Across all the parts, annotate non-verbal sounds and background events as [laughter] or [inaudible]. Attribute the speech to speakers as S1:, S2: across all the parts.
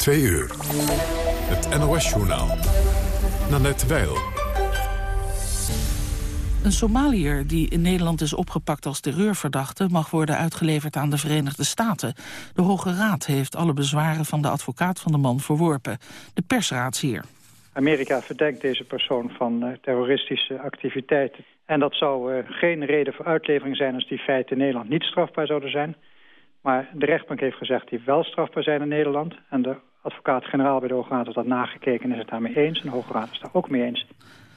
S1: Twee uur. Het NOS-journaal. Nanette Weil.
S2: Een Somaliër die in Nederland is opgepakt als terreurverdachte... mag worden uitgeleverd aan de Verenigde Staten. De Hoge Raad heeft alle bezwaren van de advocaat van de man verworpen. De persraadsheer.
S3: Amerika verdenkt deze persoon van uh, terroristische activiteiten. En dat zou uh, geen reden voor uitlevering zijn als die feiten in Nederland niet strafbaar zouden zijn. Maar de rechtbank heeft gezegd die wel strafbaar zijn in Nederland. En de advocaat-generaal bij de Hoge Raad heeft dat nagekeken en is het daarmee eens. En de Hoge Raad is daar ook mee eens.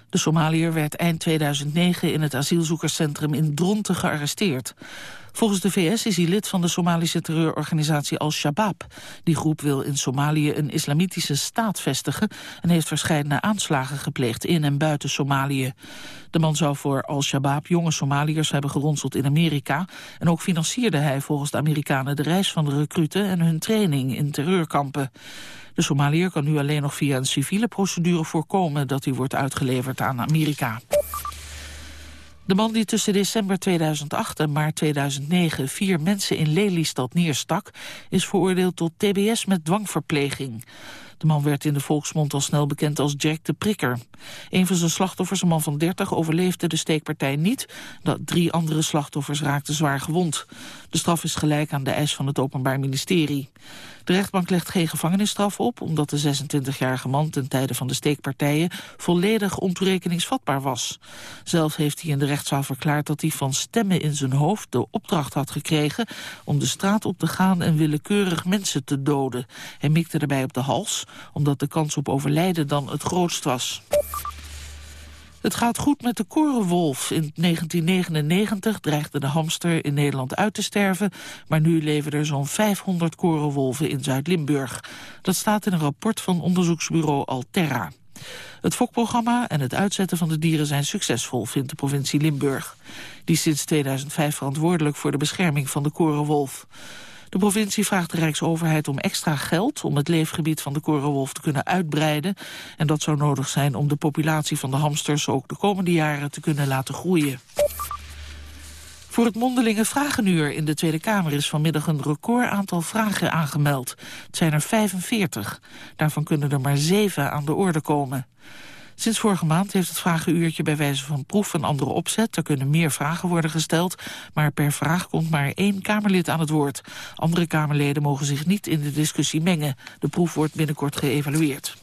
S2: De Somaliër werd eind 2009 in het asielzoekerscentrum in Dronten gearresteerd. Volgens de VS is hij lid van de Somalische terreurorganisatie Al-Shabaab. Die groep wil in Somalië een islamitische staat vestigen... en heeft verschillende aanslagen gepleegd in en buiten Somalië. De man zou voor Al-Shabaab jonge Somaliërs hebben geronseld in Amerika... en ook financierde hij volgens de Amerikanen de reis van de recruten... en hun training in terreurkampen. De Somaliër kan nu alleen nog via een civiele procedure voorkomen... dat hij wordt uitgeleverd aan Amerika. De man die tussen december 2008 en maart 2009 vier mensen in Lelystad neerstak... is veroordeeld tot tbs met dwangverpleging. De man werd in de volksmond al snel bekend als Jack de Prikker. Een van zijn slachtoffers, een man van 30, overleefde de steekpartij niet. Drie andere slachtoffers raakten zwaar gewond. De straf is gelijk aan de eis van het Openbaar Ministerie. De rechtbank legt geen gevangenisstraf op... omdat de 26-jarige man ten tijde van de steekpartijen... volledig ontoerekeningsvatbaar was. Zelf heeft hij in de rechtszaal verklaard dat hij van stemmen in zijn hoofd... de opdracht had gekregen om de straat op te gaan... en willekeurig mensen te doden. Hij mikte daarbij op de hals, omdat de kans op overlijden dan het grootst was. Het gaat goed met de korenwolf. In 1999 dreigde de hamster in Nederland uit te sterven... maar nu leven er zo'n 500 korenwolven in Zuid-Limburg. Dat staat in een rapport van onderzoeksbureau Alterra. Het fokprogramma en het uitzetten van de dieren zijn succesvol, vindt de provincie Limburg. Die is sinds 2005 verantwoordelijk voor de bescherming van de korenwolf. De provincie vraagt de Rijksoverheid om extra geld... om het leefgebied van de korenwolf te kunnen uitbreiden. En dat zou nodig zijn om de populatie van de hamsters... ook de komende jaren te kunnen laten groeien. Voor het mondelinge vragenuur in de Tweede Kamer is vanmiddag een record aantal vragen aangemeld. Het zijn er 45. Daarvan kunnen er maar zeven aan de orde komen. Sinds vorige maand heeft het vragenuurtje bij wijze van proef een andere opzet. Er kunnen meer vragen worden gesteld, maar per vraag komt maar één Kamerlid aan het woord. Andere Kamerleden mogen zich niet in de discussie mengen. De proef wordt binnenkort geëvalueerd.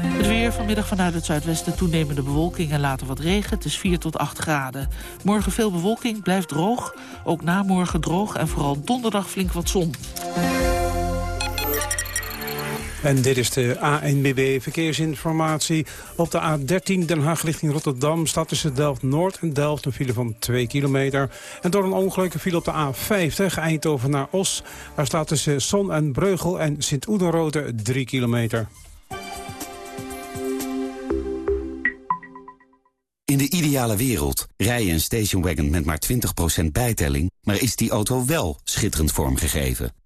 S2: Het weer vanmiddag vanuit het zuidwesten toenemende bewolking en later wat regen. Het is 4 tot 8 graden. Morgen veel bewolking, blijft droog. Ook na morgen droog en vooral donderdag flink wat zon.
S4: En dit is de ANBB Verkeersinformatie. Op de A13 Den Haag richting Rotterdam staat tussen Delft-Noord en Delft een file van 2 kilometer. En door een ongeluk file op de A50 Eindhoven naar Os. Daar staat tussen Son en Breugel en Sint-Oedenrode 3 kilometer.
S5: In de ideale wereld rij je een stationwagon met maar 20% bijtelling... maar is die auto wel schitterend vormgegeven?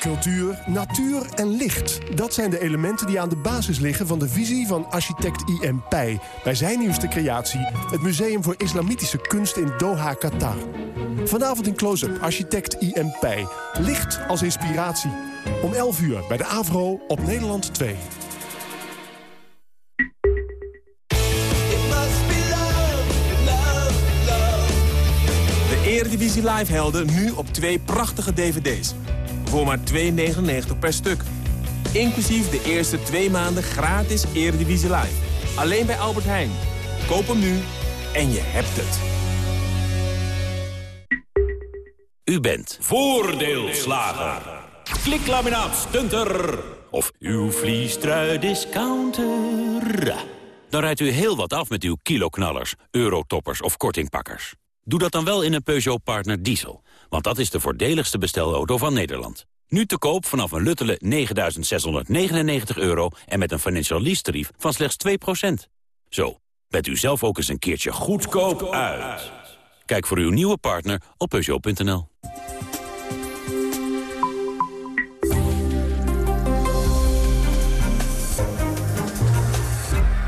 S6: Cultuur, natuur en licht. Dat zijn de elementen die aan de basis liggen van de visie van architect I.M. Pei. Bij zijn nieuwste creatie, het Museum voor Islamitische Kunst in Doha, Qatar. Vanavond in close-up, architect I.M. Pei. Licht als inspiratie. Om 11 uur bij de AVRO op Nederland 2.
S7: De Eredivisie Live helden nu op twee prachtige dvd's voor maar 2,99 per stuk. Inclusief de eerste twee maanden gratis Eredivisie Live. Alleen bij Albert Heijn. Koop hem nu en je hebt het.
S8: U bent voordeelslager. Kliklaminaat stunter. Of uw vliestrui discounter. Dan rijdt u heel wat af met uw kiloknallers, eurotoppers of kortingpakkers. Doe dat dan wel in een Peugeot Partner Diesel. Want dat is de voordeligste bestelauto van Nederland. Nu te koop vanaf een luttele 9.699 euro en met een financial lease tarief van slechts 2%. Zo, bent u zelf ook eens een keertje goedkoop uit. Kijk voor uw nieuwe partner op Peugeot.nl.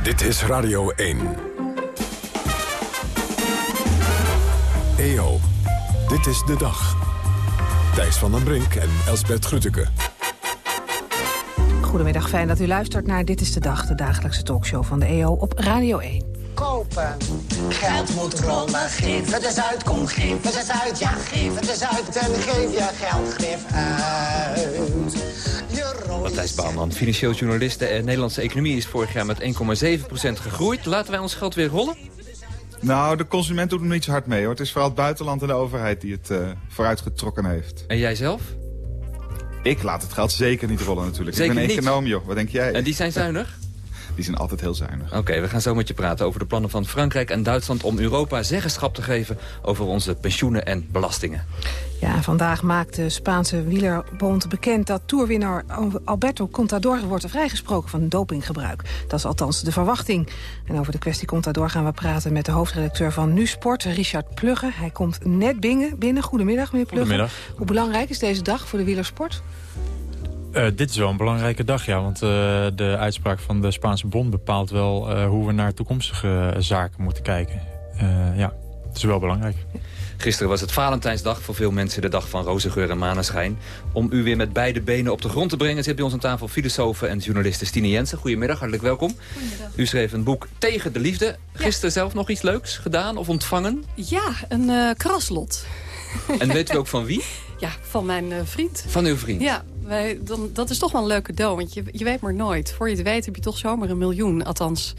S1: Dit is Radio 1. EO, dit is de dag. Thijs van den Brink en Elsbert Grütke.
S9: Goedemiddag, fijn dat u luistert naar Dit is de Dag, de dagelijkse talkshow van de EO op Radio 1.
S10: Kopen, geld moet rollen, geef het eens uit, kom geef het eens uit, ja geef het eens uit en geef je geld, geef uit.
S11: Matthijs Bouwman, financieel journalist. De Nederlandse economie is vorig jaar met 1,7% gegroeid. Laten wij ons geld weer rollen?
S12: Nou, de consument doet er niet zo hard mee hoor. Het is vooral het buitenland en de overheid die het uh, vooruitgetrokken heeft.
S11: En jij zelf?
S12: Ik laat het geld zeker niet rollen natuurlijk.
S11: Zeker
S12: ik ben econoom joh, wat denk jij?
S11: En die zijn zuinig?
S12: Die zijn altijd heel zuinig.
S11: Oké, we gaan zo met je praten over de plannen van Frankrijk en Duitsland... om Europa zeggenschap te geven over onze pensioenen en belastingen.
S9: Ja, vandaag maakt de Spaanse wielerbond bekend dat toerwinnaar Alberto Contador wordt vrijgesproken van dopinggebruik. Dat is althans de verwachting. En over de kwestie Contador gaan we praten met de hoofdredacteur van Nu Sport, Richard Plugge. Hij komt net binnen. binnen. Goedemiddag, meneer Plugge.
S13: Goedemiddag.
S9: Hoe belangrijk is deze dag voor de wielersport?
S13: Uh, dit is wel een belangrijke dag, ja. Want uh, de uitspraak van de Spaanse bond bepaalt wel uh, hoe we naar toekomstige zaken moeten kijken. ja, het is wel belangrijk.
S11: Gisteren was het Valentijnsdag, voor veel mensen de dag van rozengeur en maneschijn. Om u weer met beide benen op de grond te brengen... zit bij ons aan tafel filosofe en journaliste Stine Jensen. Goedemiddag, hartelijk welkom.
S14: Goedemiddag.
S11: U schreef een boek Tegen de Liefde. Gisteren zelf nog iets leuks gedaan of ontvangen?
S14: Ja, een uh, kraslot.
S11: En weet u ook van wie? [laughs]
S14: Ja, van mijn uh, vriend.
S11: Van uw vriend?
S14: Ja, wij, dan, dat is toch wel een leuke cadeau. Want je, je weet maar nooit. Voor je het weet heb je toch zomaar een miljoen. Althans,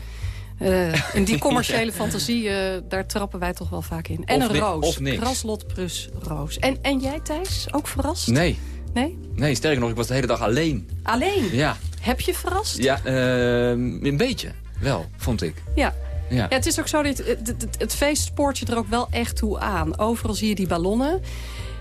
S14: uh, in die [laughs] commerciële fantasie, uh, daar trappen wij toch wel vaak in. En
S11: of
S14: een roos.
S11: Of niks.
S14: Kraslot plus roos. En, en jij, Thijs? Ook verrast?
S11: Nee.
S14: Nee?
S11: Nee, sterker nog, ik was de hele dag alleen.
S14: Alleen?
S11: Ja.
S14: Heb je verrast?
S11: Ja, uh, een beetje. Wel, vond ik.
S14: Ja.
S11: Ja.
S14: ja. het is ook zo, dat het, het feest spoort je er ook wel echt toe aan. Overal zie je die ballonnen.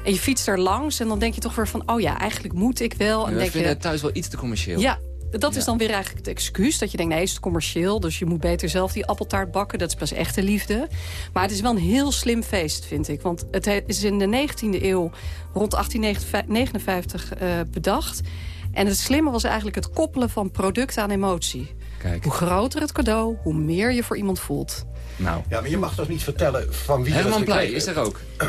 S14: En je fietst er langs en dan denk je toch weer van... oh ja, eigenlijk moet ik wel. En
S11: ja,
S14: denk
S11: vind
S14: je
S11: het thuis wel iets te commercieel.
S14: Ja, dat is dan weer eigenlijk het excuus. Dat je denkt, nee, is het commercieel. Dus je moet beter zelf die appeltaart bakken. Dat is pas echte liefde. Maar het is wel een heel slim feest, vind ik. Want het he- is in de 19e eeuw, rond 1859, eh, bedacht. En het slimme was eigenlijk het koppelen van product aan emotie.
S11: Kijk.
S14: Hoe groter het cadeau, hoe meer je voor iemand voelt.
S11: Nou.
S15: Ja, maar je mag toch niet vertellen van wie je
S11: Herman Pleij
S15: gekregen
S11: is er ook. [clears throat]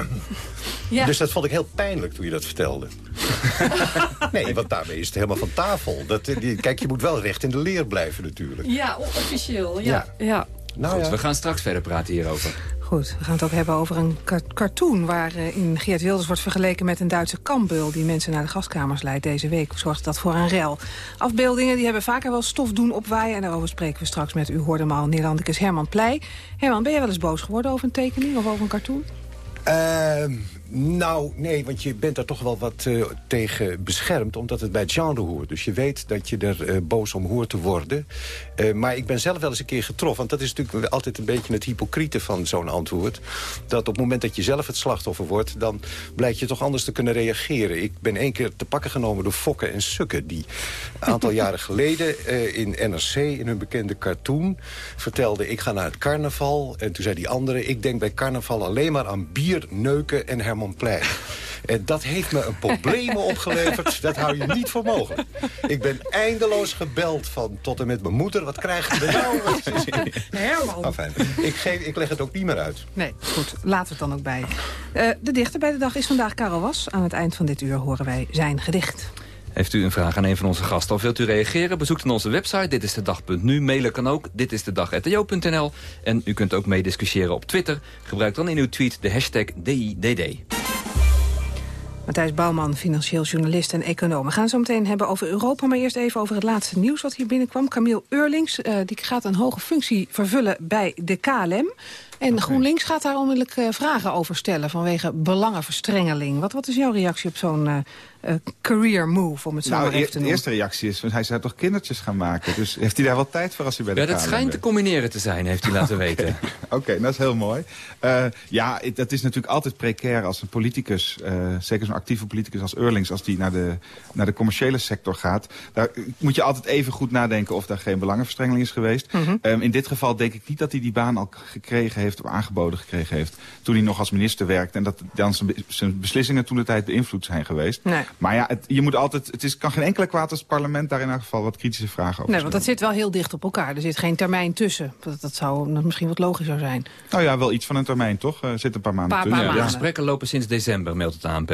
S14: Ja.
S15: Dus dat vond ik heel pijnlijk toen je dat vertelde. [laughs] nee, want daarmee is het helemaal van tafel. Dat, eh, die, kijk, je moet wel recht in de leer blijven natuurlijk.
S14: Ja, officieel. Ja.
S15: Ja.
S14: ja.
S15: Nou
S11: Goed,
S15: ja.
S11: we gaan straks verder praten hierover.
S9: Goed, we gaan het ook hebben over een car- cartoon... waarin Geert Wilders wordt vergeleken met een Duitse kambeul... die mensen naar de gaskamers leidt deze week. Zorgt dat voor een rel. Afbeeldingen die hebben vaker wel stof doen opwaaien... en daarover spreken we straks met, u hoorde hem al, Nederlandicus Herman Pleij. Herman, ben jij wel eens boos geworden over een tekening of over een cartoon?
S15: Ehm, nou, nee, want je bent daar toch wel wat eh, tegen beschermd... omdat het bij het genre hoort. Dus je weet dat je er eh, boos om hoort te worden. Eh, maar ik ben zelf wel eens een keer getroffen... want dat is natuurlijk altijd een beetje het hypocriete van zo'n antwoord... dat op het moment dat je zelf het slachtoffer wordt... dan blijkt je toch anders te kunnen reageren. Ik ben één keer te pakken genomen door Fokken en Sukken... die een aantal jaren [laughs] geleden in NRC, in hun bekende cartoon... vertelde, ik ga naar het carnaval. En toen zei die andere, ik denk bij carnaval alleen maar aan bier, neuken en Herman Plein. En dat heeft me een problemen [laughs] opgeleverd. Dat hou je niet voor mogelijk. Ik ben eindeloos gebeld van tot en met mijn moeder. Wat krijgen we nou? [laughs]
S9: Herman.
S15: Enfin, ik, geef, ik leg het ook niet meer uit.
S9: Nee, goed, laten we het dan ook bij. Eh, de dichter bij de dag is vandaag Karel Was. Aan het eind van dit uur horen wij zijn gedicht.
S11: Heeft u een vraag aan een van onze gasten of wilt u reageren? Bezoek dan onze website, dit is de dag.nu. Mailen kan ook, dit is de dag.jo.nl. En u kunt ook meediscussiëren op Twitter. Gebruik dan in uw tweet de hashtag DIDD.
S9: Matthijs Bouwman, financieel journalist en econoom. We gaan zo meteen hebben over Europa, maar eerst even over het laatste nieuws wat hier binnenkwam. Camille Eurlings, eh, die gaat een hoge functie vervullen bij de KLM. En GroenLinks gaat daar onmiddellijk uh, vragen over stellen vanwege belangenverstrengeling. Wat, wat is jouw reactie op zo'n uh, uh, career move, om het zo
S12: nou,
S9: maar even te
S12: de
S9: noemen?
S12: eerste reactie is, hij zou toch kindertjes gaan maken. Dus heeft hij daar wel tijd voor als hij bij de
S11: Ja, dat schijnt te combineren te zijn, heeft hij laten [laughs] weten. [laughs]
S12: Oké, dat is heel mooi. Uh, ja, dat is natuurlijk altijd precair als een politicus, uh, zeker zo'n actieve politicus als Eurlings, als die naar de, naar de commerciële sector gaat. Daar moet je altijd even goed nadenken of daar geen belangenverstrengeling is geweest.
S9: Mhm.
S12: Um, in dit geval denk ik niet dat hij die baan al gekregen heeft of aangeboden gekregen heeft toen hij nog als minister werkte. En dat dan zijn beslissingen toen de tijd beïnvloed zijn geweest.
S9: Nee.
S12: Maar ja, het, je moet altijd, het is, kan geen enkele kwaad als het parlement daar in elk geval wat kritische vragen over
S9: Nee, want dat zit wel heel dicht op elkaar. Er zit geen termijn tussen. Dat, dat zou misschien wat logischer zijn.
S12: Nou ja, wel iets van een termijn, toch? Er zit een paar maanden
S9: Paar-
S12: tussen.
S9: paar
S11: De
S12: Ja.
S11: gesprekken lopen sinds december, meldt het ANP.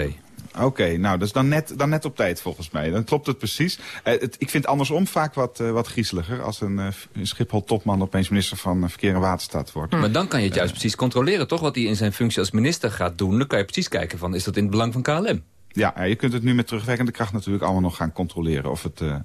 S12: Oké, nou, dat is dan net, dan net op tijd volgens mij. Dan klopt het precies. Eh, het, ik vind andersom vaak wat, eh, wat griezeliger... als een, eh, een Schiphol-topman opeens minister van eh, Verkeer en Waterstaat wordt.
S11: Maar dan kan je het juist precies controleren, toch? Wat hij in zijn functie als minister gaat doen. Dan kan je precies kijken van, is dat in het belang van KLM?
S12: Ja, je kunt het nu met terugwerkende kracht natuurlijk allemaal nog gaan controleren. Of, het, eh,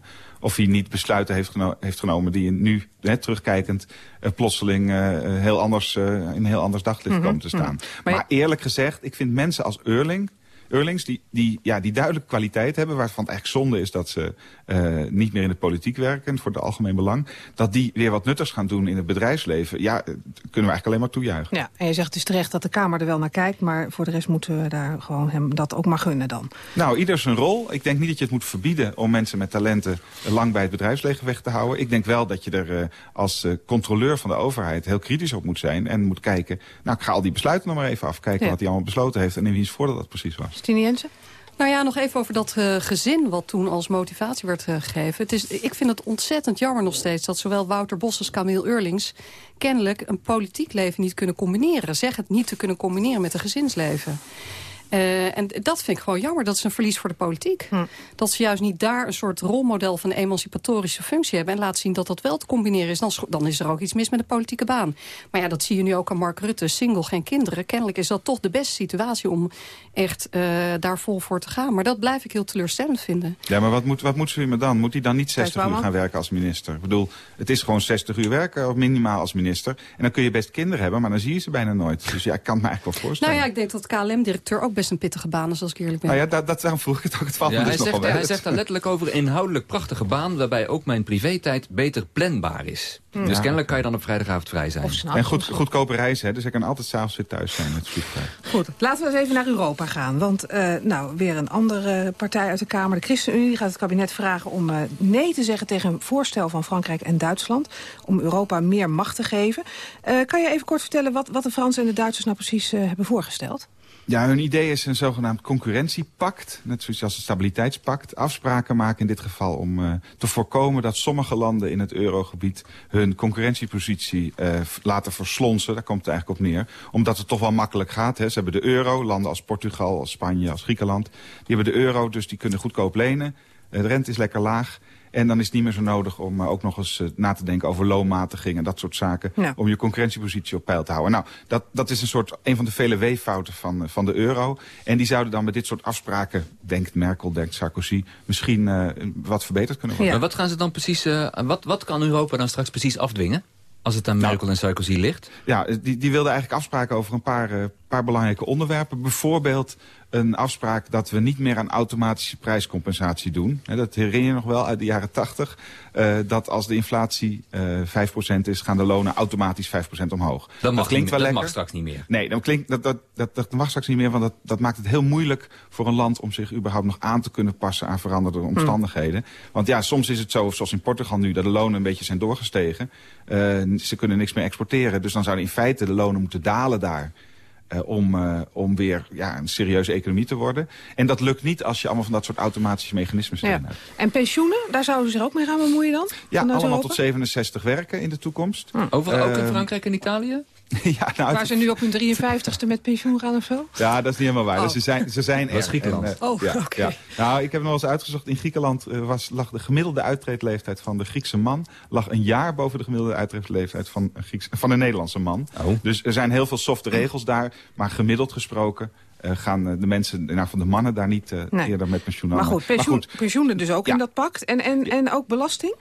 S12: of hij niet besluiten heeft, geno- heeft genomen die nu, hè, terugkijkend, eh, plotseling eh, heel anders, in een heel anders daglicht
S9: Mhm,
S12: komen te staan.
S9: mhm. Maar
S12: Maar,
S9: je-
S12: eerlijk gezegd, ik vind mensen als Eurling... Eurlings die, die, ja, die duidelijk kwaliteit hebben... waarvan het eigenlijk zonde is dat ze eh, niet meer in de politiek werken... voor het algemeen belang... dat die weer wat nuttigs gaan doen in het bedrijfsleven... ja, eh, kunnen we eigenlijk alleen maar toejuichen.
S9: Ja, en je zegt is terecht dat de Kamer er wel naar kijkt... maar voor de rest moeten we daar gewoon hem dat ook maar gunnen dan.
S12: Nou, ieder zijn rol. Ik denk niet dat je het moet verbieden om mensen met talenten lang bij het bedrijfsleven weg te houden. Ik denk wel dat je er eh, als controleur van de overheid heel kritisch op moet zijn. En moet kijken, nou ik ga al die besluiten nog maar even afkijken
S9: Ja.
S12: wat hij allemaal besloten heeft. En in wiens voordeel dat precies was.
S9: Stine Jensen?
S14: Nou ja, nog even over dat eh, gezin wat toen als motivatie werd eh, gegeven. Het is, ik vind het ontzettend jammer nog steeds dat zowel Wouter Bos als Camille Eurlings... kennelijk een politiek leven niet kunnen combineren. Zeg het niet te kunnen combineren met een gezinsleven. Eh, en dat vind ik gewoon jammer. Dat is een verlies voor de politiek.
S9: Hm.
S14: Dat ze juist niet daar een soort rolmodel van emancipatorische functie hebben... en laten zien dat dat wel te combineren is. Dan, is- dan is er ook iets mis met de politieke baan. Maar ja, dat zie je nu ook aan Mark Rutte. Single, geen kinderen. Kennelijk is dat toch de beste situatie om echt eh, daar vol voor te gaan. Maar dat blijf ik heel teleurstellend vinden.
S12: Ja, maar wat moet, wat moet ze dan? Moet hij dan niet 60 uur gaan werken als minister? Ik bedoel, het is gewoon 60 uur werken, of minimaal als minister. En dan kun je best kinderen hebben, maar dan zie je ze bijna nooit. Dus ja, ik kan het me eigenlijk wel voorstellen.
S14: Nou ja, ik denk dat KLM-directeur ook best een pittige baan is, als ik eerlijk ben.
S12: Nou ja, dat, dat, daarom vroeg ik het ook. Het valt me
S11: Ja,
S12: dus
S11: hij, zegt,
S12: wel.
S11: hij zegt daar letterlijk over een inhoudelijk prachtige baan... waarbij ook mijn privé-tijd beter planbaar is.
S12: Hmm.
S11: Dus kennelijk kan je dan op vrijdagavond vrij zijn.
S12: En goed, goedkope reizen, hè, dus ik kan altijd s'avonds weer thuis zijn met vliegtuig.
S9: Goed, laten we eens even naar Europa gaan. Want eh, nou, weer een andere partij uit de Kamer, de ChristenUnie... die gaat het kabinet vragen om eh, nee te zeggen tegen een voorstel van Frankrijk en Duitsland... om Europa meer macht te geven. Eh, kan je even kort vertellen wat, wat de Fransen en de Duitsers nou precies hebben voorgesteld?
S12: Ja, hun idee is een zogenaamd concurrentiepact. Net zoals als een stabiliteitspact. Afspraken maken in dit geval om uh, te voorkomen dat sommige landen in het eurogebied hun concurrentiepositie uh, laten verslonsen. Daar komt het eigenlijk op neer. Omdat het toch wel makkelijk gaat. Hè. Ze hebben de euro, landen als Portugal, als Spanje, als Griekenland. Die hebben de euro, dus die kunnen goedkoop lenen. Uh, de rente is lekker laag. En dan is het niet meer zo nodig om uh, ook nog eens uh, na te denken over loonmatiging en dat soort zaken.
S9: Ja.
S12: Om je concurrentiepositie op peil te houden. Nou, dat, dat is een soort, een van de vele weeffouten van, uh, van de euro. En die zouden dan met dit soort afspraken, denkt Merkel, denkt Sarkozy, misschien uh, wat verbeterd kunnen worden.
S11: Ja. Maar wat gaan ze dan precies, uh, wat, wat kan Europa dan straks precies afdwingen? Als het aan Merkel nou, en Sarkozy ligt?
S12: Ja, die, die wilden eigenlijk afspraken over een paar, uh, paar belangrijke onderwerpen. Bijvoorbeeld een afspraak dat we niet meer aan automatische prijscompensatie doen. Dat herinner je nog wel uit de jaren 80. Uh, dat als de inflatie uh, 5% is, gaan de lonen automatisch 5% omhoog.
S11: Dat, mag,
S12: klinkt
S11: niet,
S12: wel
S11: dat
S12: lekker.
S11: mag straks niet meer.
S12: Nee, dan klinkt, dat, dat, dat, dat mag straks niet meer, want dat, dat maakt het heel moeilijk voor een land om zich überhaupt nog aan te kunnen passen aan veranderde omstandigheden. Hmm. Want ja, soms is het zo, zoals in Portugal nu, dat de lonen een beetje zijn doorgestegen. Uh, ze kunnen niks meer exporteren, dus dan zouden in feite de lonen moeten dalen daar. Uh, om, uh, om weer ja, een serieuze economie te worden. En dat lukt niet als je allemaal van dat soort automatische mechanismes ja. hebt.
S9: En pensioenen, daar zouden ze zich ook mee gaan bemoeien dan?
S12: Ja, allemaal Europa? tot 67 werken in de toekomst.
S11: Hm. Overal ook in Frankrijk en Italië? [laughs]
S12: ja, nou,
S9: Waar ze nu op hun 53ste met pensioen gaan of zo?
S12: Ja, dat is niet helemaal waar. Oh. Dus ze zijn, ze zijn
S11: dat is Griekenland.
S12: En,
S9: uh, oh,
S12: ja,
S9: okay.
S12: ja. Nou, ik heb nog wel eens uitgezocht. In Griekenland uh, was, lag de gemiddelde uittreedleeftijd van de Griekse man... lag een jaar boven de gemiddelde uittreedleeftijd van een, Grieks, van een Nederlandse man.
S11: Oh.
S12: Dus er zijn heel veel softe regels daar. Maar gemiddeld gesproken... Uh, gaan de mensen, nou, van de mannen daar niet uh, nee. eerder met pensioen
S9: maar goed, pensioen, maar goed, pensioenen dus ook ja. in dat pact. En, en, en ook belasting?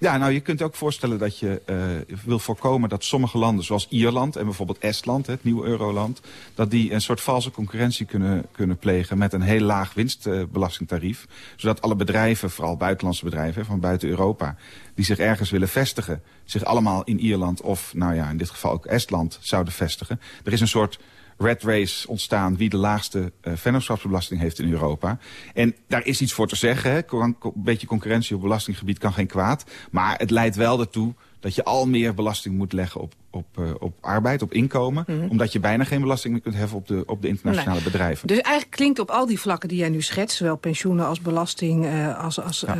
S12: Ja, nou je kunt ook voorstellen dat je uh, wil voorkomen dat sommige landen, zoals Ierland en bijvoorbeeld Estland, het nieuwe euroland, dat die een soort valse concurrentie kunnen, kunnen plegen met een heel laag winstbelastingtarief. zodat alle bedrijven, vooral buitenlandse bedrijven van buiten Europa, die zich ergens willen vestigen, zich allemaal in Ierland of, nou ja, in dit geval ook Estland zouden vestigen. Er is een soort red race ontstaan wie de laagste uh, vennootschapsbelasting heeft in Europa. En daar is iets voor te zeggen. Een beetje concurrentie op belastinggebied kan geen kwaad. Maar het leidt wel ertoe dat je al meer belasting moet leggen op, op, uh, op arbeid, op inkomen. Mm -hmm. Omdat je bijna geen belasting meer kunt heffen op de, op de internationale nee. bedrijven.
S9: Dus eigenlijk klinkt op al die vlakken die jij nu schetst... zowel pensioenen als belasting, uh, als, als ja.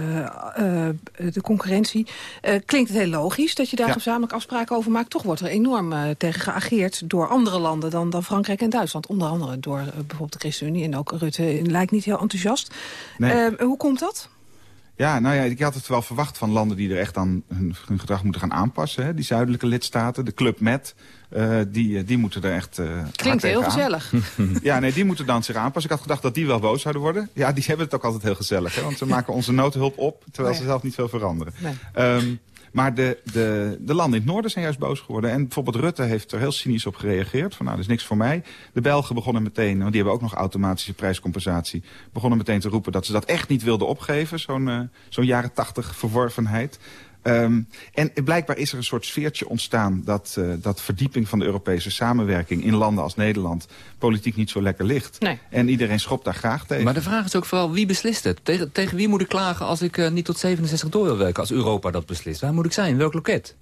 S9: uh, de concurrentie... klinkt het heel logisch dat je daar ja. gezamenlijk afspraken over maakt. Toch wordt er enorm tegen geageerd door andere landen dan, dan Frankrijk en Duitsland. Onder andere door bijvoorbeeld de ChristenUnie en ook Rutte lijkt niet heel enthousiast. Nee. hoe komt dat?
S12: Ja, nou ja, ik had het wel verwacht van landen die er echt aan hun, hun gedrag moeten gaan aanpassen. Hè. Die zuidelijke lidstaten, de Club Med, uh, die, die moeten er echt uh,
S9: Klinkt heel
S12: aan.
S9: gezellig. [laughs]
S12: ja, nee, die moeten dan zich aanpassen. Ik had gedacht dat die wel boos zouden worden. Ja, die hebben het ook altijd heel gezellig. Hè, want ze [laughs] maken onze noodhulp op, terwijl nee. ze zelf niet veel veranderen. Nee. Um, maar de, de, de landen in het noorden zijn juist boos geworden. En bijvoorbeeld Rutte heeft er heel cynisch op gereageerd. Van nou, dat is niks voor mij. De Belgen begonnen meteen, want die hebben ook nog automatische prijscompensatie. Begonnen meteen te roepen dat ze dat echt niet wilden opgeven. Zo'n uh, zo'n jaren tachtig verworvenheid. Um, en blijkbaar is er een soort sfeertje ontstaan... Dat, uh, dat verdieping van de Europese samenwerking in landen als Nederland... politiek niet zo lekker ligt.
S9: Nee.
S12: En iedereen schopt daar graag tegen.
S11: Maar de vraag is ook vooral, wie beslist het? Tegen, tegen wie moet ik klagen als ik uh, niet tot 67 door wil werken... als Europa dat beslist? Waar moet ik zijn? Welk loket?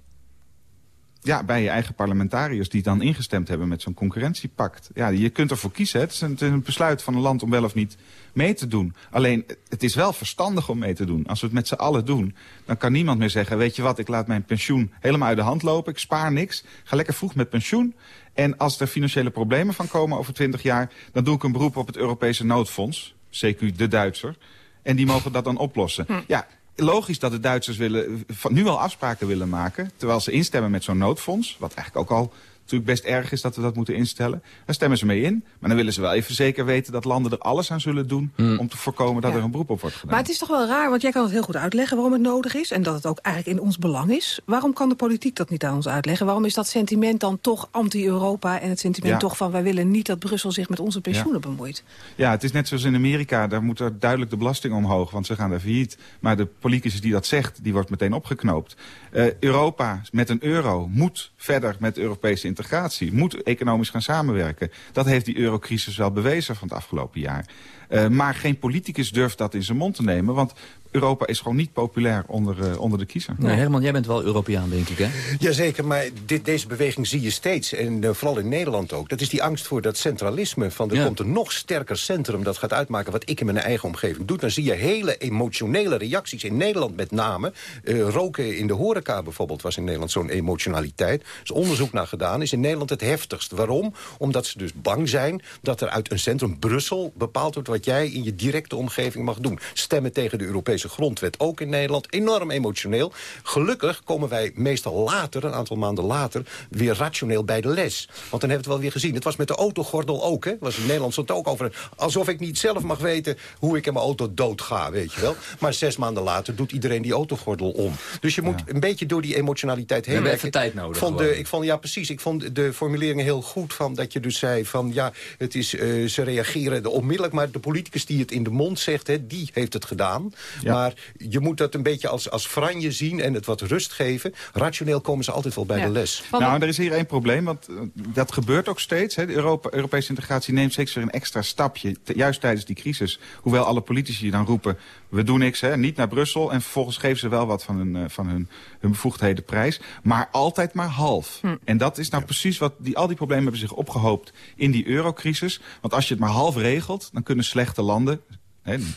S12: ja, bij je eigen parlementariërs die dan ingestemd hebben met zo'n concurrentiepact. Ja, je kunt ervoor kiezen. Het is, een, het is een besluit van een land om wel of niet mee te doen. Alleen, het is wel verstandig om mee te doen. Als we het met z'n allen doen, dan kan niemand meer zeggen... weet je wat, ik laat mijn pensioen helemaal uit de hand lopen. Ik spaar niks. Ga lekker vroeg met pensioen. En als er financiële problemen van komen over 20 jaar... dan doe ik een beroep op het Europese noodfonds. CQ de Duitser. En die mogen dat dan oplossen. Hm. Ja, logisch dat de Duitsers willen, van nu al afspraken willen maken... terwijl ze instemmen met zo'n noodfonds, wat eigenlijk ook al natuurlijk best erg is dat we dat moeten instellen. Daar stemmen ze mee in. Maar dan willen ze wel even zeker weten dat landen er alles aan zullen doen... Hmm. om te voorkomen dat ja. er een beroep op wordt gedaan.
S9: Maar het is toch wel raar, want jij kan het heel goed uitleggen waarom het nodig is... en dat het ook eigenlijk in ons belang is. Waarom kan de politiek dat niet aan ons uitleggen? Waarom is dat sentiment dan toch anti-Europa... en het sentiment ja. toch van wij willen niet dat Brussel zich met onze pensioenen ja. bemoeit?
S12: Ja, het is net zoals in Amerika. Daar moet er duidelijk de belasting omhoog, want ze gaan daar failliet. Maar de politicus die dat zegt, die wordt meteen opgeknoopt. Uh, Europa met een euro moet verder met Europese integratie. Moet economisch gaan samenwerken. Dat heeft die eurocrisis wel bewezen van het afgelopen jaar. Uh, maar geen politicus durft dat in zijn mond te nemen. Want Europa is gewoon niet populair onder, uh, onder de kiezer.
S11: Nee, Herman, jij bent wel Europeaan, denk ik, hè?
S15: Jazeker, maar dit, deze beweging zie je steeds. En uh, vooral in Nederland ook. Dat is die angst voor dat centralisme. Van er ja. komt een nog sterker centrum dat gaat uitmaken... wat ik in mijn eigen omgeving doe. Dan zie je hele emotionele reacties. In Nederland met name. Uh, roken in de horeca bijvoorbeeld was in Nederland zo'n emotionaliteit. Er is onderzoek naar gedaan. Is in Nederland het heftigst. Waarom? Omdat ze dus bang zijn dat er uit een centrum Brussel bepaald wordt... wat jij in je directe omgeving mag doen. Stemmen tegen de Europese grondwet ook in Nederland. Enorm emotioneel. Gelukkig komen wij meestal later, een aantal maanden later... weer rationeel bij de les. Want dan hebben we het wel weer gezien. Het was met de autogordel ook. Hè? was in Nederland stond ook over... alsof ik niet zelf mag weten hoe ik in mijn auto doodga, weet je wel. Maar zes maanden later doet iedereen die autogordel om. Dus je moet ja. een beetje door die emotionaliteit heen
S11: werken. even tijd nodig.
S15: Vond de, ik vond, ja, precies. Ik vond de formuleringen heel goed van dat je dus zei van... ja, het is, uh, ze reageren onmiddellijk, maar de politicus die het in de mond zegt... Hè, die heeft het gedaan. Ja. Maar je moet dat een beetje als, als franje zien en het wat rust geven. Rationeel komen ze altijd wel bij ja. de les.
S12: Van nou, er is hier één probleem, want uh, dat gebeurt ook steeds. Hè. De Europa, Europese integratie neemt steeds weer een extra stapje. Juist tijdens die crisis. Hoewel alle politici dan roepen, we doen niks, hè, niet naar Brussel. En vervolgens geven ze wel wat van hun, uh, van hun, hun bevoegdheden prijs. Maar altijd maar half. Hm. En dat is nou ja. precies wat, die, al die problemen hebben zich opgehoopt in die eurocrisis. Want als je het maar half regelt, dan kunnen slechte landen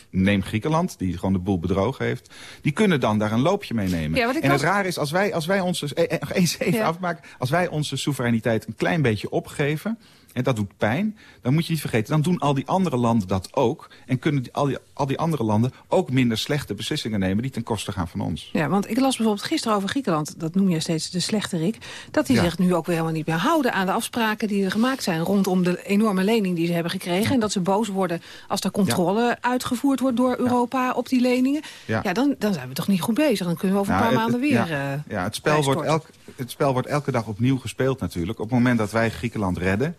S12: neem Griekenland, die gewoon de boel bedrogen heeft. Die kunnen dan daar een loopje mee nemen.
S9: Ja,
S12: en het raar is, als wij, als wij onze... Eh, nog eens even ja. afmaken. Als wij onze soevereiniteit een klein beetje opgeven... en dat doet pijn, dan moet je niet vergeten... dan doen al die andere landen dat ook. En kunnen die, al, die, al die andere landen ook minder slechte beslissingen nemen... die ten koste gaan van ons.
S9: Ja, want ik las bijvoorbeeld gisteren over Griekenland... dat noem je steeds de slechterik... dat die
S12: Ja.
S9: zich nu ook weer helemaal niet meer houden aan de afspraken die er gemaakt zijn... rondom de enorme lening die ze hebben gekregen. En dat ze boos worden als er controle uitgevoerd wordt door Europa op die leningen. Ja, dan, dan zijn we toch niet goed bezig. Dan kunnen we over een
S12: Nou,
S9: paar
S12: het-
S9: maanden
S12: het-
S9: weer...
S12: Ja,
S9: eh,
S12: ja het, spel wordt elk, het spel wordt elke dag opnieuw gespeeld natuurlijk. Op het moment dat wij Griekenland redden...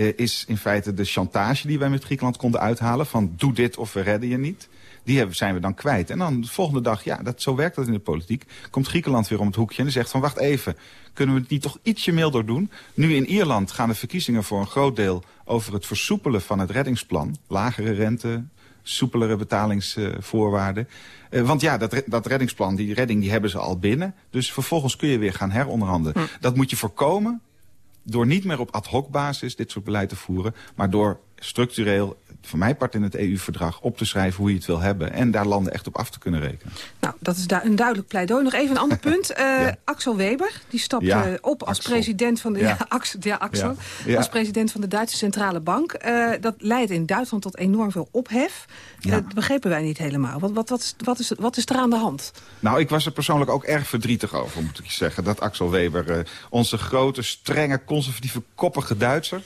S12: eh, is in feite de chantage die wij met Griekenland konden uithalen... van doe dit of we redden je niet... die hebben, zijn we dan kwijt. En dan de volgende dag, ja, dat, zo werkt dat in de politiek... komt Griekenland weer om het hoekje en zegt van wacht even... kunnen we het niet toch ietsje milder doen? Nu in Ierland gaan de verkiezingen voor een groot deel... over het versoepelen van het reddingsplan. Lagere rente, soepelere betalingsvoorwaarden. Eh, want ja, dat, dat reddingsplan, die redding, die hebben ze al binnen. Dus vervolgens kun je weer gaan heronderhandelen. Dat moet je voorkomen door niet meer op ad hoc basis dit soort beleid te voeren... maar door structureel, voor mijn part in het EU-verdrag... op te schrijven hoe je het wil hebben... en daar landen echt op af te kunnen rekenen.
S9: Nou, dat is du- een duidelijk pleidooi. Nog even een ander punt. [laughs] Eh, Axel Weber, die stapt
S12: Ja,
S9: eh, op als
S12: Axel.
S9: president van de... Ja. [laughs] Axel. Als president van de Duitse Centrale Bank. Eh, dat leidt in Duitsland tot enorm veel ophef. Dat begrepen wij niet helemaal. Wat, wat, wat, is, wat, is, wat is er aan de hand?
S12: Nou, ik was er persoonlijk ook erg verdrietig over, moet ik je zeggen. Dat Axel Weber, onze grote, strenge, conservatieve, koppige Duitser...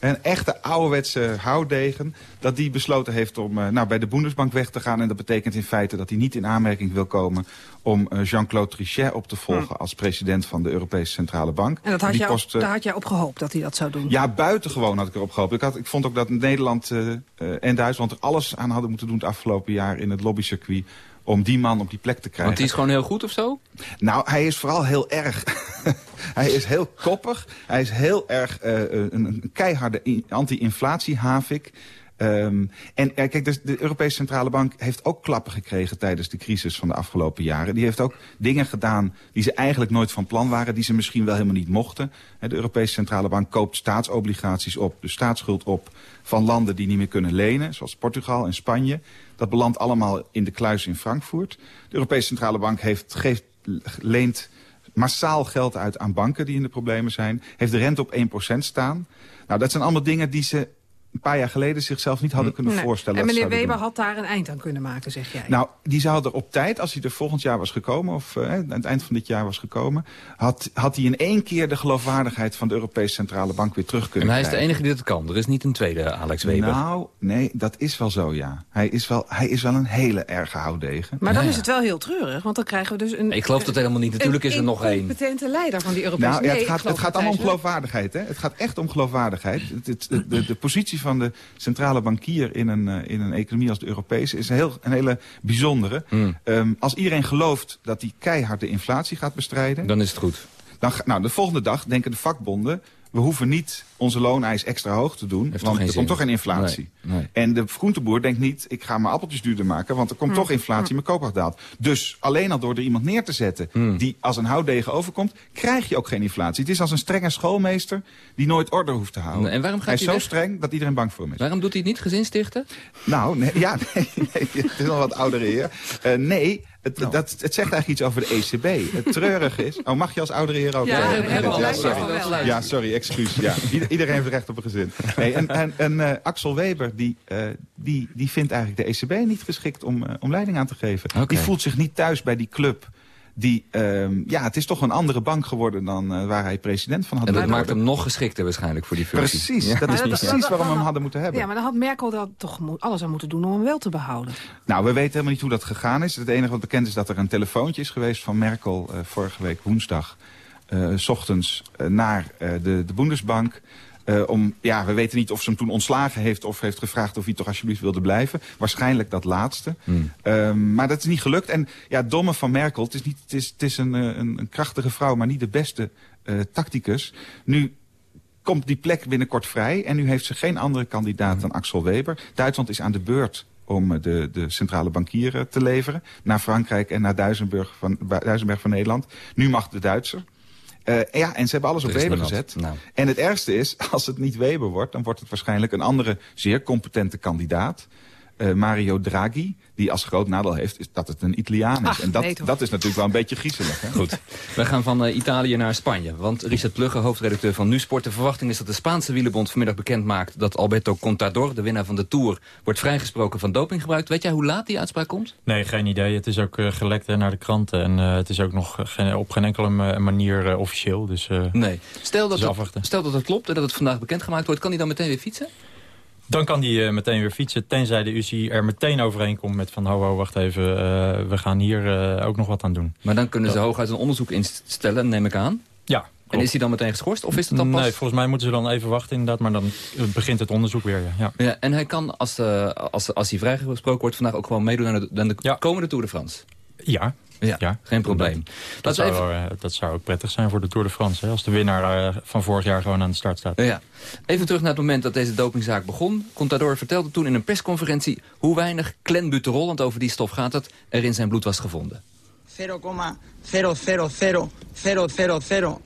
S12: een echte ouderwetse houdegen... dat die besloten heeft om eh, nou, bij de Bundesbank weg te gaan. En dat betekent in feite dat hij niet in aanmerking wil komen... om eh, Jean-Claude Trichet op te volgen als president van de Europese Centrale Bank.
S9: En dat had jij,
S12: kost, eh,
S9: daar had jij op gehoopt dat hij dat zou doen?
S12: ja, buitengewoon had ik erop gehoopt. Ik, had, ik vond ook dat Nederland eh, en Duitsland er alles aan hadden moeten doen... het afgelopen jaar in het lobbycircuit om die man op die plek te krijgen.
S11: Want die is gewoon heel goed of zo?
S12: Nou, hij is vooral heel erg... [laughs] hij is heel koppig. Hij is heel erg eh, een, een keiharde i- anti-inflatiehavik. Ehm, en eh, kijk, dus de Europese Centrale Bank heeft ook klappen gekregen tijdens de crisis van de afgelopen jaren. Die heeft ook dingen gedaan die ze eigenlijk nooit van plan waren, die ze misschien wel helemaal niet mochten. De Europese Centrale Bank koopt staatsobligaties op, de staatsschuld op van landen die niet meer kunnen lenen, zoals Portugal en Spanje. Dat belandt allemaal in de kluis in Frankfurt. De Europese Centrale Bank heeft, geeft, leent massaal geld uit aan banken die in de problemen zijn. Heeft de rente op 1% staan. Nou, dat zijn allemaal dingen die ze een paar jaar geleden zichzelf niet hadden kunnen
S9: Nee.
S12: voorstellen.
S9: En meneer Weber
S12: doen.
S9: had daar een eind aan kunnen maken, zeg jij.
S12: Nou, die zou er op tijd, als hij er volgend jaar was gekomen... of eh, aan het eind van dit jaar was gekomen... Had, had hij in één keer de geloofwaardigheid van de Europese Centrale Bank weer terug
S11: En
S12: kunnen
S11: hij is de enige die dat kan. Er is niet een tweede Alex Weber.
S12: Nou, nee, dat is wel zo, ja. Hij is wel, hij is wel een hele erge houdegen.
S9: Maar dan is het wel heel treurig, want dan krijgen we dus een...
S11: Ik geloof dat helemaal niet. Natuurlijk is er nog één.
S9: Een competente leider van die Europese...
S12: Nou, ja, het gaat, het gaat allemaal om geloofwaardigheid. Hè? Het gaat echt om geloofwaardigheid. Het, het- de, de, de positie van de centrale bankier in een, eh, in een economie als de Europese... is een, heel, een hele bijzondere.
S11: Hmm.
S12: Ehm, als iedereen gelooft dat hij keihard de inflatie gaat bestrijden...
S11: Dan is het goed.
S12: Dan, nou, de volgende dag denken de vakbonden... we hoeven niet onze looneis extra hoog te doen... want er
S11: zin.
S12: komt toch geen inflatie.
S11: Nee, nee.
S12: En de groenteboer denkt niet... ik ga mijn appeltjes duurder maken... want er komt
S9: Hmm.
S12: toch inflatie, mijn koopkracht daalt. Dus alleen al door er iemand neer te zetten...
S11: Hmm.
S12: die als een houtdegen overkomt... krijg je ook geen inflatie. Het is als een strenge schoolmeester... die nooit orde hoeft te houden.
S11: En waarom gaat
S12: hij is
S11: hij
S12: zo
S11: weg?
S12: streng dat iedereen bang voor hem is.
S11: Waarom doet hij het niet gezin stichten?
S12: Nou, nee, [laughs] ja, nee, nee, het is nog wat oudere heer. Eh, nee, het,
S11: Nou.
S12: dat, het zegt eigenlijk iets over de ECB. Het treurige is... Oh, mag je als oudere heer ook?
S9: Ja,
S12: sorry. Ja, sorry, excuus. Ja. Ieder- iedereen heeft recht op een gezin. Nee, en en, en eh, Axel Weber, die, eh, die, die vindt eigenlijk de ECB niet geschikt om, eh, om leiding aan te geven. Die voelt zich niet thuis bij die club. Die, ehm, ja, het is toch een andere bank geworden dan eh, waar hij president van had
S11: En dat maakt hem nog geschikter waarschijnlijk voor die functie.
S12: Precies,
S11: Ja.
S12: dat is
S9: dat-
S12: precies
S9: dat-
S12: waarom we hem
S9: dat-
S12: hadden moeten hebben.
S9: Ja, maar dan had Merkel daar toch alles aan moeten doen om hem wel te behouden.
S12: Nou, we weten helemaal niet hoe dat gegaan is. Het enige wat bekend is dat er een telefoontje is geweest van Merkel eh, vorige week woensdag. eh, s ochtends naar eh, de, de Bundesbank. Eh, om, ja, we weten niet of ze hem toen ontslagen heeft of heeft gevraagd of hij toch alsjeblieft wilde blijven. Waarschijnlijk dat laatste.
S11: Hmm.
S12: Ehm, maar dat is niet gelukt. En ja, domme van Merkel, het is, niet, het is, het is een, eh, een, een krachtige vrouw, maar niet de beste eh, tacticus. Nu komt die plek binnenkort vrij. En nu heeft ze geen andere kandidaat dan Axel Weber. Duitsland is aan de beurt om de, de centrale bankieren te leveren. Naar Frankrijk en naar Duisenberg van, Duisenberg van Nederland. Nu mag de Duitser. Eh, ja, en ze hebben alles op
S11: Er
S12: Weber gezet.
S11: Nou.
S12: En het ergste is, [laughs] als het niet Weber wordt... dan wordt het waarschijnlijk een andere zeer competente kandidaat. Eh, Mario Draghi, die als groot nadeel heeft, is dat het een Italiaan is.
S9: Ach,
S12: en dat,
S9: nee,
S12: dat is natuurlijk wel een beetje griezelig. Hè?
S11: Goed. We gaan van eh, Italië naar Spanje. Want Richard Plugge, hoofdredacteur van NuSport... de verwachting is dat de Spaanse wielerbond vanmiddag bekend maakt... dat Alberto Contador, de winnaar van de Tour... wordt vrijgesproken van dopinggebruik. Weet jij hoe laat die uitspraak komt?
S13: Nee, geen idee. Het is ook eh, gelekt hè, naar de kranten. En eh, het is ook nog geen, op geen enkele ma- manier eh, officieel. Dus, eh,
S11: Nee. Stel dat,
S13: Dus
S11: het, stel dat het klopt en dat het vandaag bekendgemaakt wordt... kan hij dan meteen weer fietsen?
S13: Dan kan die eh, meteen weer fietsen, tenzij de UCI er meteen overheen komt met van... ho, ho, wacht even, eh, we gaan hier eh, ook nog wat aan doen.
S11: Maar dan kunnen ze hooguit een onderzoek instellen, neem ik aan.
S13: Ja.
S11: En is hij dan meteen geschorst? Of is het dan pas...
S13: Nee, volgens mij moeten ze dan even wachten inderdaad, maar dan begint het onderzoek weer. Ja. Ja.
S11: En hij kan, als, als, als hij vrijgesproken wordt... vandaag ook gewoon meedoen aan de, aan de komende Tour de France.
S13: Ja.
S11: Ja, geen probleem.
S13: Dat, zou, eh, dat zou ook prettig zijn voor de Tour de France. Hè, als de winnaar eh, van vorig jaar gewoon aan de start staat.
S11: Ja. Even terug naar het moment dat deze dopingzaak begon. Contador vertelde toen in een persconferentie... hoe weinig clenbuterol, want over die stof gaat het... er in zijn bloed was gevonden.
S16: 0,000000005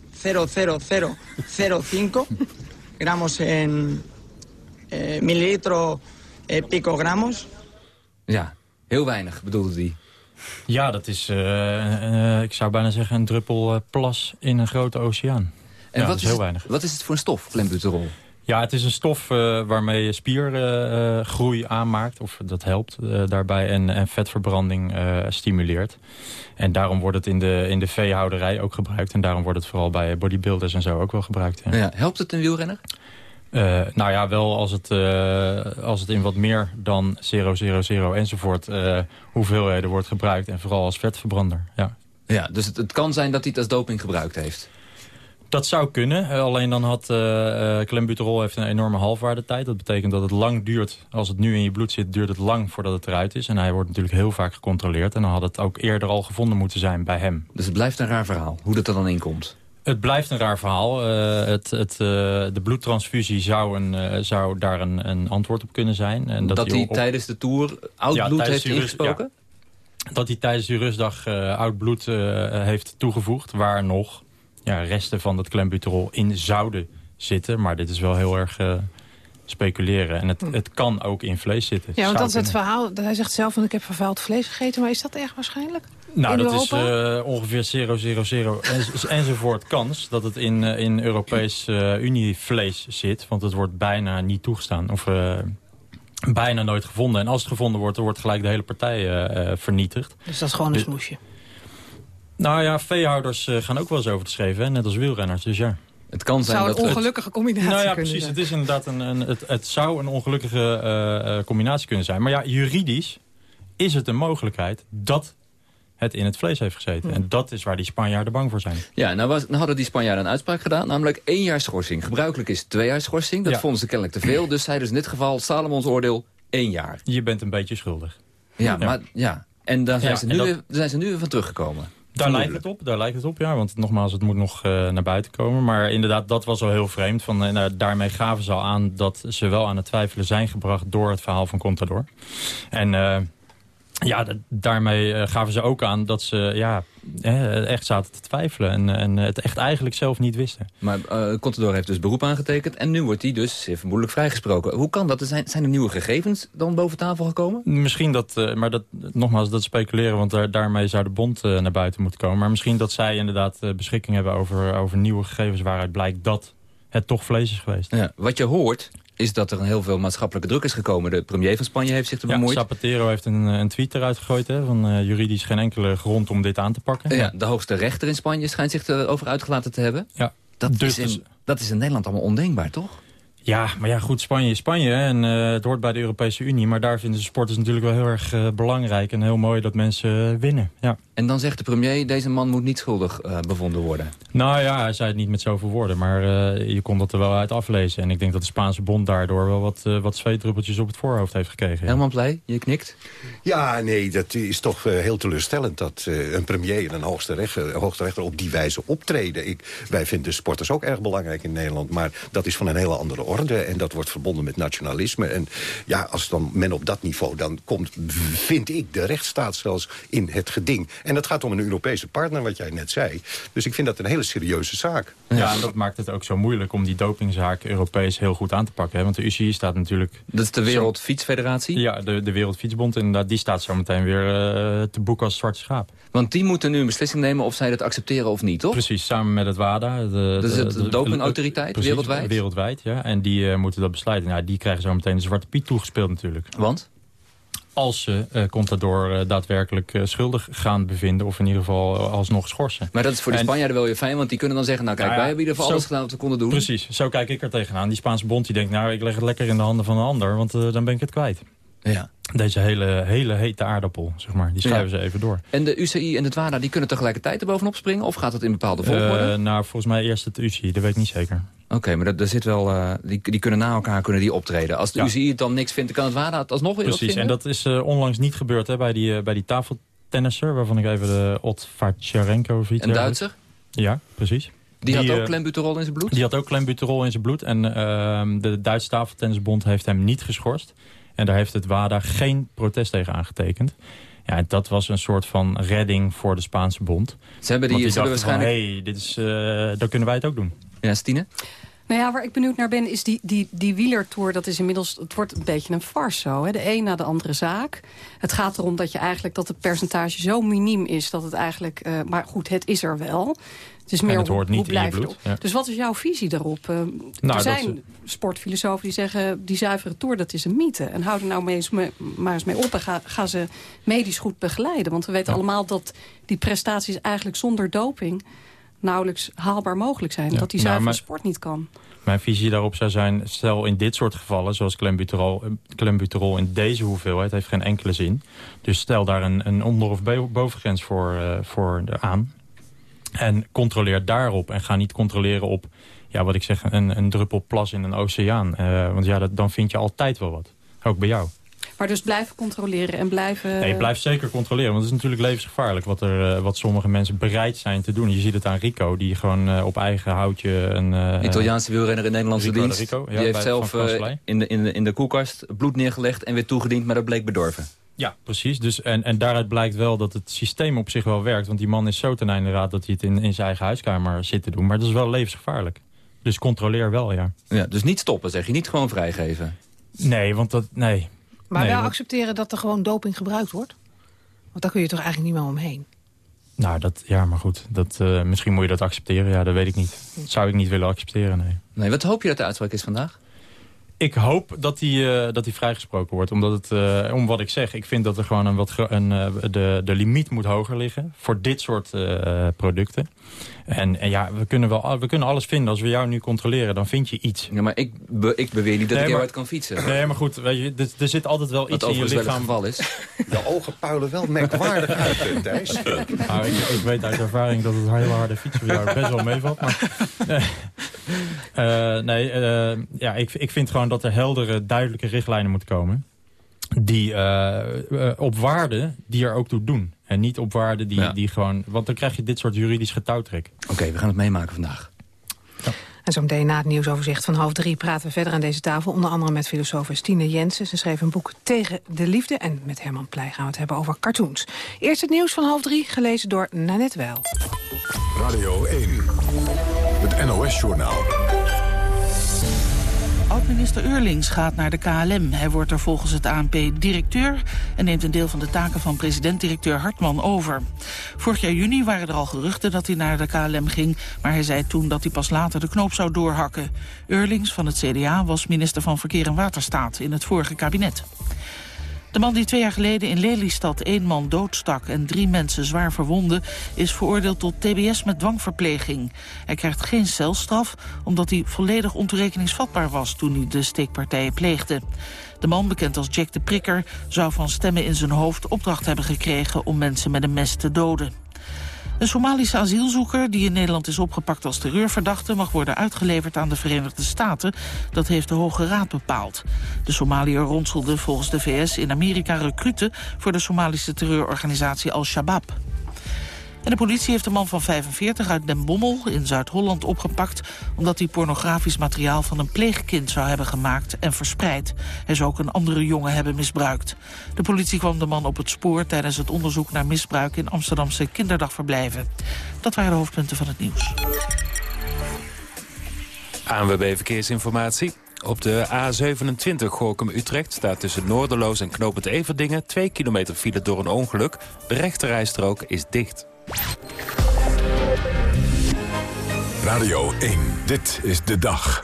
S16: gramos en eh, mililitro eh, picogramos.
S11: Ja, heel weinig bedoelde hij.
S13: Ja, dat is, eh, eh, ik zou bijna zeggen, een druppel eh, plas in een grote oceaan.
S11: En
S13: ja,
S11: wat,
S13: dat
S11: is
S13: heel
S11: het,
S13: weinig.
S11: wat is het voor een stof, clenbuterol?
S13: Ja, het is een stof waarmee je spiergroei aanmaakt. Of dat helpt daarbij. En, en vetverbranding stimuleert. En daarom wordt het in de, in de veehouderij ook gebruikt. En daarom wordt het vooral bij bodybuilders en zo ook wel gebruikt. Ja.
S11: Ja, helpt het een wielrenner?
S13: Eh, nou ja, wel als het, eh, als het in wat meer dan 0,000 enzovoort eh, hoeveelheden wordt gebruikt. En vooral als vetverbrander, ja.
S11: Ja, dus het, het kan zijn dat hij het als doping gebruikt heeft.
S13: Dat zou kunnen. Alleen dan had uh, heeft een enorme halfwaardetijd. Dat betekent dat het lang duurt. Als het nu in je bloed zit, duurt het lang voordat het eruit is. En hij wordt natuurlijk heel vaak gecontroleerd. En dan had het ook eerder al gevonden moeten zijn bij hem.
S11: Dus het blijft een raar verhaal, hoe dat er dan in komt.
S13: Het blijft een raar verhaal. Uh, het, het, uh, de bloedtransfusie zou, een, uh, zou daar een, een, antwoord op kunnen zijn.
S11: En dat, dat hij op... tijdens de Tour oud ja, bloed heeft ingesproken?
S13: Ja. Dat hij tijdens die rustdag oud bloed heeft toegevoegd. Waar nog ja, resten van dat clenbuterol in zouden zitten. Maar dit is wel heel erg uh, speculeren. En het, het kan ook in vlees zitten.
S9: Ja, want dat is het verhaal. Hij zegt zelf, van ik heb vervuild vlees gegeten. Maar is dat erg waarschijnlijk?
S13: Nou,
S9: in
S13: dat
S9: Europa?
S13: is uh, ongeveer 000 enz [laughs] enzovoort kans dat het in, uh, in Europees uh, Unie vlees zit. Want het wordt bijna niet toegestaan. Of bijna nooit gevonden. En als het gevonden wordt, dan wordt gelijk de hele partij vernietigd.
S9: Dus dat is gewoon een dus, smoesje?
S13: Nou ja, veehouders uh, gaan ook wel eens over te schreven, hè? net als wielrenners, dus ja.
S11: Het kan zijn
S9: zou
S11: dat
S9: een ongelukkige combinatie
S13: nou ja, precies.
S9: zijn.
S13: Het is inderdaad een, een het, het zou een ongelukkige combinatie kunnen zijn. Maar ja, juridisch is het een mogelijkheid dat het in het vlees heeft gezeten.
S9: Hm.
S13: En dat is waar die Spanjaarden bang voor zijn.
S11: Ja, nou, was, nou hadden die Spanjaarden een uitspraak gedaan, namelijk één jaar schorsing. Gebruikelijk is twee jaar schorsing, dat
S13: Ja.
S11: vonden ze kennelijk te veel. Dus zeiden ze in dit geval, Salomons oordeel, één jaar.
S13: Je bent een beetje schuldig.
S11: Ja, maar ja. En daar zijn,
S13: Ja,
S11: ze,
S13: en
S11: nu
S13: dat-
S11: weer, zijn ze nu weer van teruggekomen.
S13: Daar lijkt het op, daar lijkt het op, ja. Want nogmaals, het moet nog eh, naar buiten komen. Maar inderdaad, dat was wel heel vreemd. Van, nou, daarmee gaven ze al aan dat ze wel aan het twijfelen zijn gebracht... door het verhaal van Contador. En eh, ja, daarmee eh, gaven ze ook aan dat ze ja, eh, echt zaten te twijfelen. En, en het echt eigenlijk zelf niet wisten.
S11: Maar eh Contador heeft dus beroep aangetekend en nu wordt hij dus zeer vermoedelijk vrijgesproken. Hoe kan dat? Zijn, zijn er nieuwe gegevens dan boven tafel gekomen?
S13: Misschien dat, maar dat, nogmaals, dat speculeren, want daar, daarmee zou de bond naar buiten moeten komen. Maar misschien dat zij inderdaad beschikking hebben over, over nieuwe gegevens waaruit blijkt dat het toch vlees is geweest.
S11: Ja, wat je hoort is dat er een heel veel maatschappelijke druk is gekomen. De premier van Spanje heeft zich er
S13: Ja,
S11: bemoeid.
S13: Zapatero heeft een, een tweet eruit gegooid hè, van eh, juridisch geen enkele grond om dit aan te pakken.
S11: Ja, de hoogste rechter in Spanje schijnt zich erover uitgelaten te hebben.
S13: Ja,
S11: Dat,
S13: dus-
S11: is in, dat is in Nederland allemaal ondenkbaar, toch?
S13: Ja, maar ja, goed, Spanje is Spanje en eh, het hoort bij de Europese Unie. Maar daar vinden ze sporters natuurlijk wel heel erg eh, belangrijk en heel mooi dat mensen eh, winnen. Ja.
S11: En dan zegt de premier, deze man moet niet schuldig eh, bevonden worden.
S13: Nou ja, hij zei het niet met zoveel woorden, maar eh, je kon dat er wel uit aflezen. En ik denk dat de Spaanse bond daardoor wel wat, eh, wat zweetdruppeltjes op het voorhoofd heeft gekregen. ja.
S11: Helemaal blij, je knikt.
S15: Ja, nee, dat is toch eh, heel teleurstellend... dat eh, een premier en een hoogste rechter, hoogste rechter op die wijze optreden. Ik, wij vinden sporters ook erg belangrijk in Nederland... maar dat is van een hele andere orde en dat wordt verbonden met nationalisme. En ja, als dan men op dat niveau dan komt... vind ik de rechtsstaat zelfs in het geding. En dat gaat om een Europese partner, wat jij net zei. Dus ik vind dat een hele serieuze zaak.
S13: Ja, en dat maakt het ook zo moeilijk om die dopingzaak Europees heel goed aan te pakken. Hè? Want de UCI staat natuurlijk...
S11: Dat is de Wereldfietsfederatie?
S13: Ja, de, de Wereldfietsbond. Inderdaad, die staat zo meteen weer uh, te boek als zwarte schaap.
S11: Want die moeten nu een beslissing nemen of zij dat accepteren of niet, toch?
S13: Precies, samen met het WADA. De,
S11: dat is het de, dopingautoriteit,
S13: precies,
S11: wereldwijd?
S13: Wereldwijd, ja. En die uh, moeten dat besluiten. Nou, die krijgen zo meteen de zwarte piet toegespeeld natuurlijk.
S11: Want?
S13: Als ze uh, Contador uh, daadwerkelijk uh, schuldig gaan bevinden... of in ieder geval alsnog schorsen.
S11: Maar dat is voor de en, Spanjaarden wel weer fijn, want die kunnen dan zeggen... nou kijk, nou ja, wij hebben in ieder geval alles gedaan wat we konden doen.
S13: Precies, zo kijk ik er tegenaan. Die Spaanse bond die denkt, nou ik leg het lekker in de handen van een ander... want dan ben ik het kwijt.
S11: Ja.
S13: Deze hele, hele hete aardappel, zeg maar, die schuiven ja. ze even door.
S11: En de UCI en het WADA, die kunnen tegelijkertijd er bovenop springen? Of gaat het in bepaalde volgorde?
S13: nou, volgens mij eerst het UCI, dat weet ik niet zeker.
S11: Oké, okay, maar er zit wel, uh, die, die kunnen na elkaar kunnen die optreden. Als de ja. UCI het dan niks vindt, kan het WADA het alsnog weer
S13: Precies, en dat is uh, onlangs niet gebeurd hè, bij, die, uh, bij die tafeltennisser... waarvan ik even de of iets
S11: Een Duitser?
S13: Ja, precies.
S11: Die, die had ook klembuterol in zijn bloed?
S13: Die had ook klembuterol in zijn bloed. En de Duitse tafeltennisbond heeft hem niet geschorst. En daar heeft het WADA geen protest tegen aangetekend. Ja, dat was een soort van redding voor de Spaanse bond.
S11: Ze hebben die,
S13: die
S11: waarschijnlijk...
S13: Hé, hey, dit is, uh, dan kunnen wij het ook doen.
S11: Ja, Stine?
S14: Nou ja, waar ik benieuwd naar ben, is die, die, die wielertour... dat is inmiddels, het wordt een beetje een farce zo. Hè? De een na de andere zaak. Het gaat erom dat je eigenlijk dat het percentage zo miniem is... dat het eigenlijk... Uh, maar goed, het is er wel. Het is meer
S13: het hoort
S14: hoe,
S13: niet
S14: hoe blijft
S13: in je bloed. Ja.
S14: Dus wat is jouw visie daarop? Uh, nou, er zijn is... sportfilosofen die zeggen... die zuivere tour, dat is een mythe. En hou er nou mee eens mee, maar eens mee op en ga, ga ze medisch goed begeleiden. Want we weten ja. allemaal dat die prestaties eigenlijk zonder doping... nauwelijks haalbaar mogelijk zijn.
S13: Ja.
S14: Dat die
S13: Nou,
S14: zuivere
S13: maar-
S14: sport niet kan.
S13: Mijn visie daarop zou zijn, stel in dit soort gevallen... zoals klembuterol, eh, klembuterol in deze hoeveelheid, heeft geen enkele zin. Dus stel daar een, een onder- of bo- bovengrens voor, eh, voor de aan. En controleer daarop en ga niet controleren op... ja, wat ik zeg, een, een druppel plas in een oceaan. Eh, want ja, dat, dan vind je altijd wel wat. Ook bij jou.
S14: Maar dus blijven controleren en blijven...
S13: Nee, blijf zeker controleren. Want het is natuurlijk levensgevaarlijk wat, er, eh, wat sommige mensen bereid zijn te doen. Je ziet het aan Rico, die gewoon eh, op eigen houtje... Een eh,
S11: Italiaanse wielrenner in Nederlandse
S13: Rico
S11: dienst.
S13: Rico, ja,
S11: die heeft zelf in, de, in, de, in de koelkast bloed neergelegd en weer toegediend, maar dat bleek bedorven.
S13: Ja, precies. Dus, en, en daaruit blijkt wel dat het systeem op zich wel werkt. Want die man is zo ten einde raad dat hij het in, in zijn eigen huiskamer zit te doen. Maar dat is wel levensgevaarlijk. Dus controleer wel, ja.
S11: Ja, dus niet stoppen, zeg je. Niet gewoon vrijgeven.
S13: Nee, want dat... Nee.
S9: Maar
S13: Nee,
S9: wel accepteren dat er gewoon doping gebruikt wordt? Want daar kun je toch eigenlijk niet meer omheen?
S13: Nou, dat, ja, maar goed. Dat, eh, misschien moet je dat accepteren. Ja, dat weet ik niet. Dat zou ik niet willen accepteren, nee.
S11: Nee, wat hoop je dat de uitspraak is vandaag?
S13: Ik hoop dat hij eh, dat hij vrijgesproken wordt. Omdat het, eh, om wat ik zeg, ik vind dat er gewoon een wat een, eh, de, de limiet moet hoger liggen. Voor dit soort eh, producten. En, en ja, we kunnen, wel, we kunnen alles vinden. Als we jou nu controleren, dan vind je iets.
S11: Ja, maar ik, be- ik beweer niet dat
S13: Nee,
S11: ik
S13: maar-
S11: eruit kan fietsen.
S13: Nee, maar goed, weet je, er, er zit altijd wel
S11: Wat
S13: iets in je
S11: wel het
S13: lichaam.
S11: geval is. [laughs]
S15: De ogen puilen wel merkwaardig uit, eh, Thijs.
S13: Nou, ik, ik weet uit ervaring dat het hele harde fietsen voor jou best wel meevalt. Maar, [laughs] Eh, nee, eh, ja, ik, ik vind gewoon dat er heldere, duidelijke richtlijnen moeten komen. Die eh, eh, op waarden die er ook toe doen. En niet op waarden die,
S11: Ja.
S13: die gewoon... Want dan krijg je dit soort juridisch getouwtrek.
S11: Oké, we gaan het meemaken vandaag.
S9: En zo meteen na het nieuwsoverzicht van half drie praten we verder aan deze tafel. Onder andere met filosoof Stine Jensen. Ze schreef een boek Tegen de Liefde. En met Herman Pleij gaan we het hebben over cartoons. Eerst het nieuws van half drie, gelezen door Nanette Wel.
S1: Radio 1. Het NOS-journaal.
S2: Oud-minister Eurlings gaat naar de KLM. Hij wordt er volgens het ANP directeur... en neemt een deel van de taken van president-directeur Hartman over. Vorig jaar juni waren er al geruchten dat hij naar de KLM ging... maar hij zei toen dat hij pas later de knoop zou doorhakken. Eurlings van het CDA was minister van Verkeer en Waterstaat... in het vorige kabinet. De man die twee jaar geleden in Lelystad één man doodstak en drie mensen zwaar verwondde, is veroordeeld tot tbs met dwangverpleging. Hij krijgt geen celstraf, omdat hij volledig ontoerekeningsvatbaar was toen hij de steekpartijen pleegde. De man, bekend als Jack de Prikker, zou van stemmen in zijn hoofd opdracht hebben gekregen om mensen met een mes te doden. Een Somalische asielzoeker die in Nederland is opgepakt als terreurverdachte... mag worden uitgeleverd aan de Verenigde Staten. Dat heeft de Hoge Raad bepaald. De Somaliër ronselde volgens de VS in Amerika recruten... voor de Somalische terreurorganisatie Al-Shabaab. En de politie heeft een man van 45 uit Den Bommel in Zuid-Holland opgepakt... omdat hij pornografisch materiaal van een pleegkind zou hebben gemaakt en verspreid. Hij zou ook een andere jongen hebben misbruikt. De politie kwam de man op het spoor tijdens het onderzoek naar misbruik... in Amsterdamse kinderdagverblijven. Dat waren de hoofdpunten van het nieuws.
S17: ANWB Verkeersinformatie. Op de A27 Gorkum-Utrecht staat tussen Noorderloos en Knopend Everdingen... 2 kilometer file door een ongeluk. De rechterrijstrook is dicht.
S1: Radio 1, dit is de dag.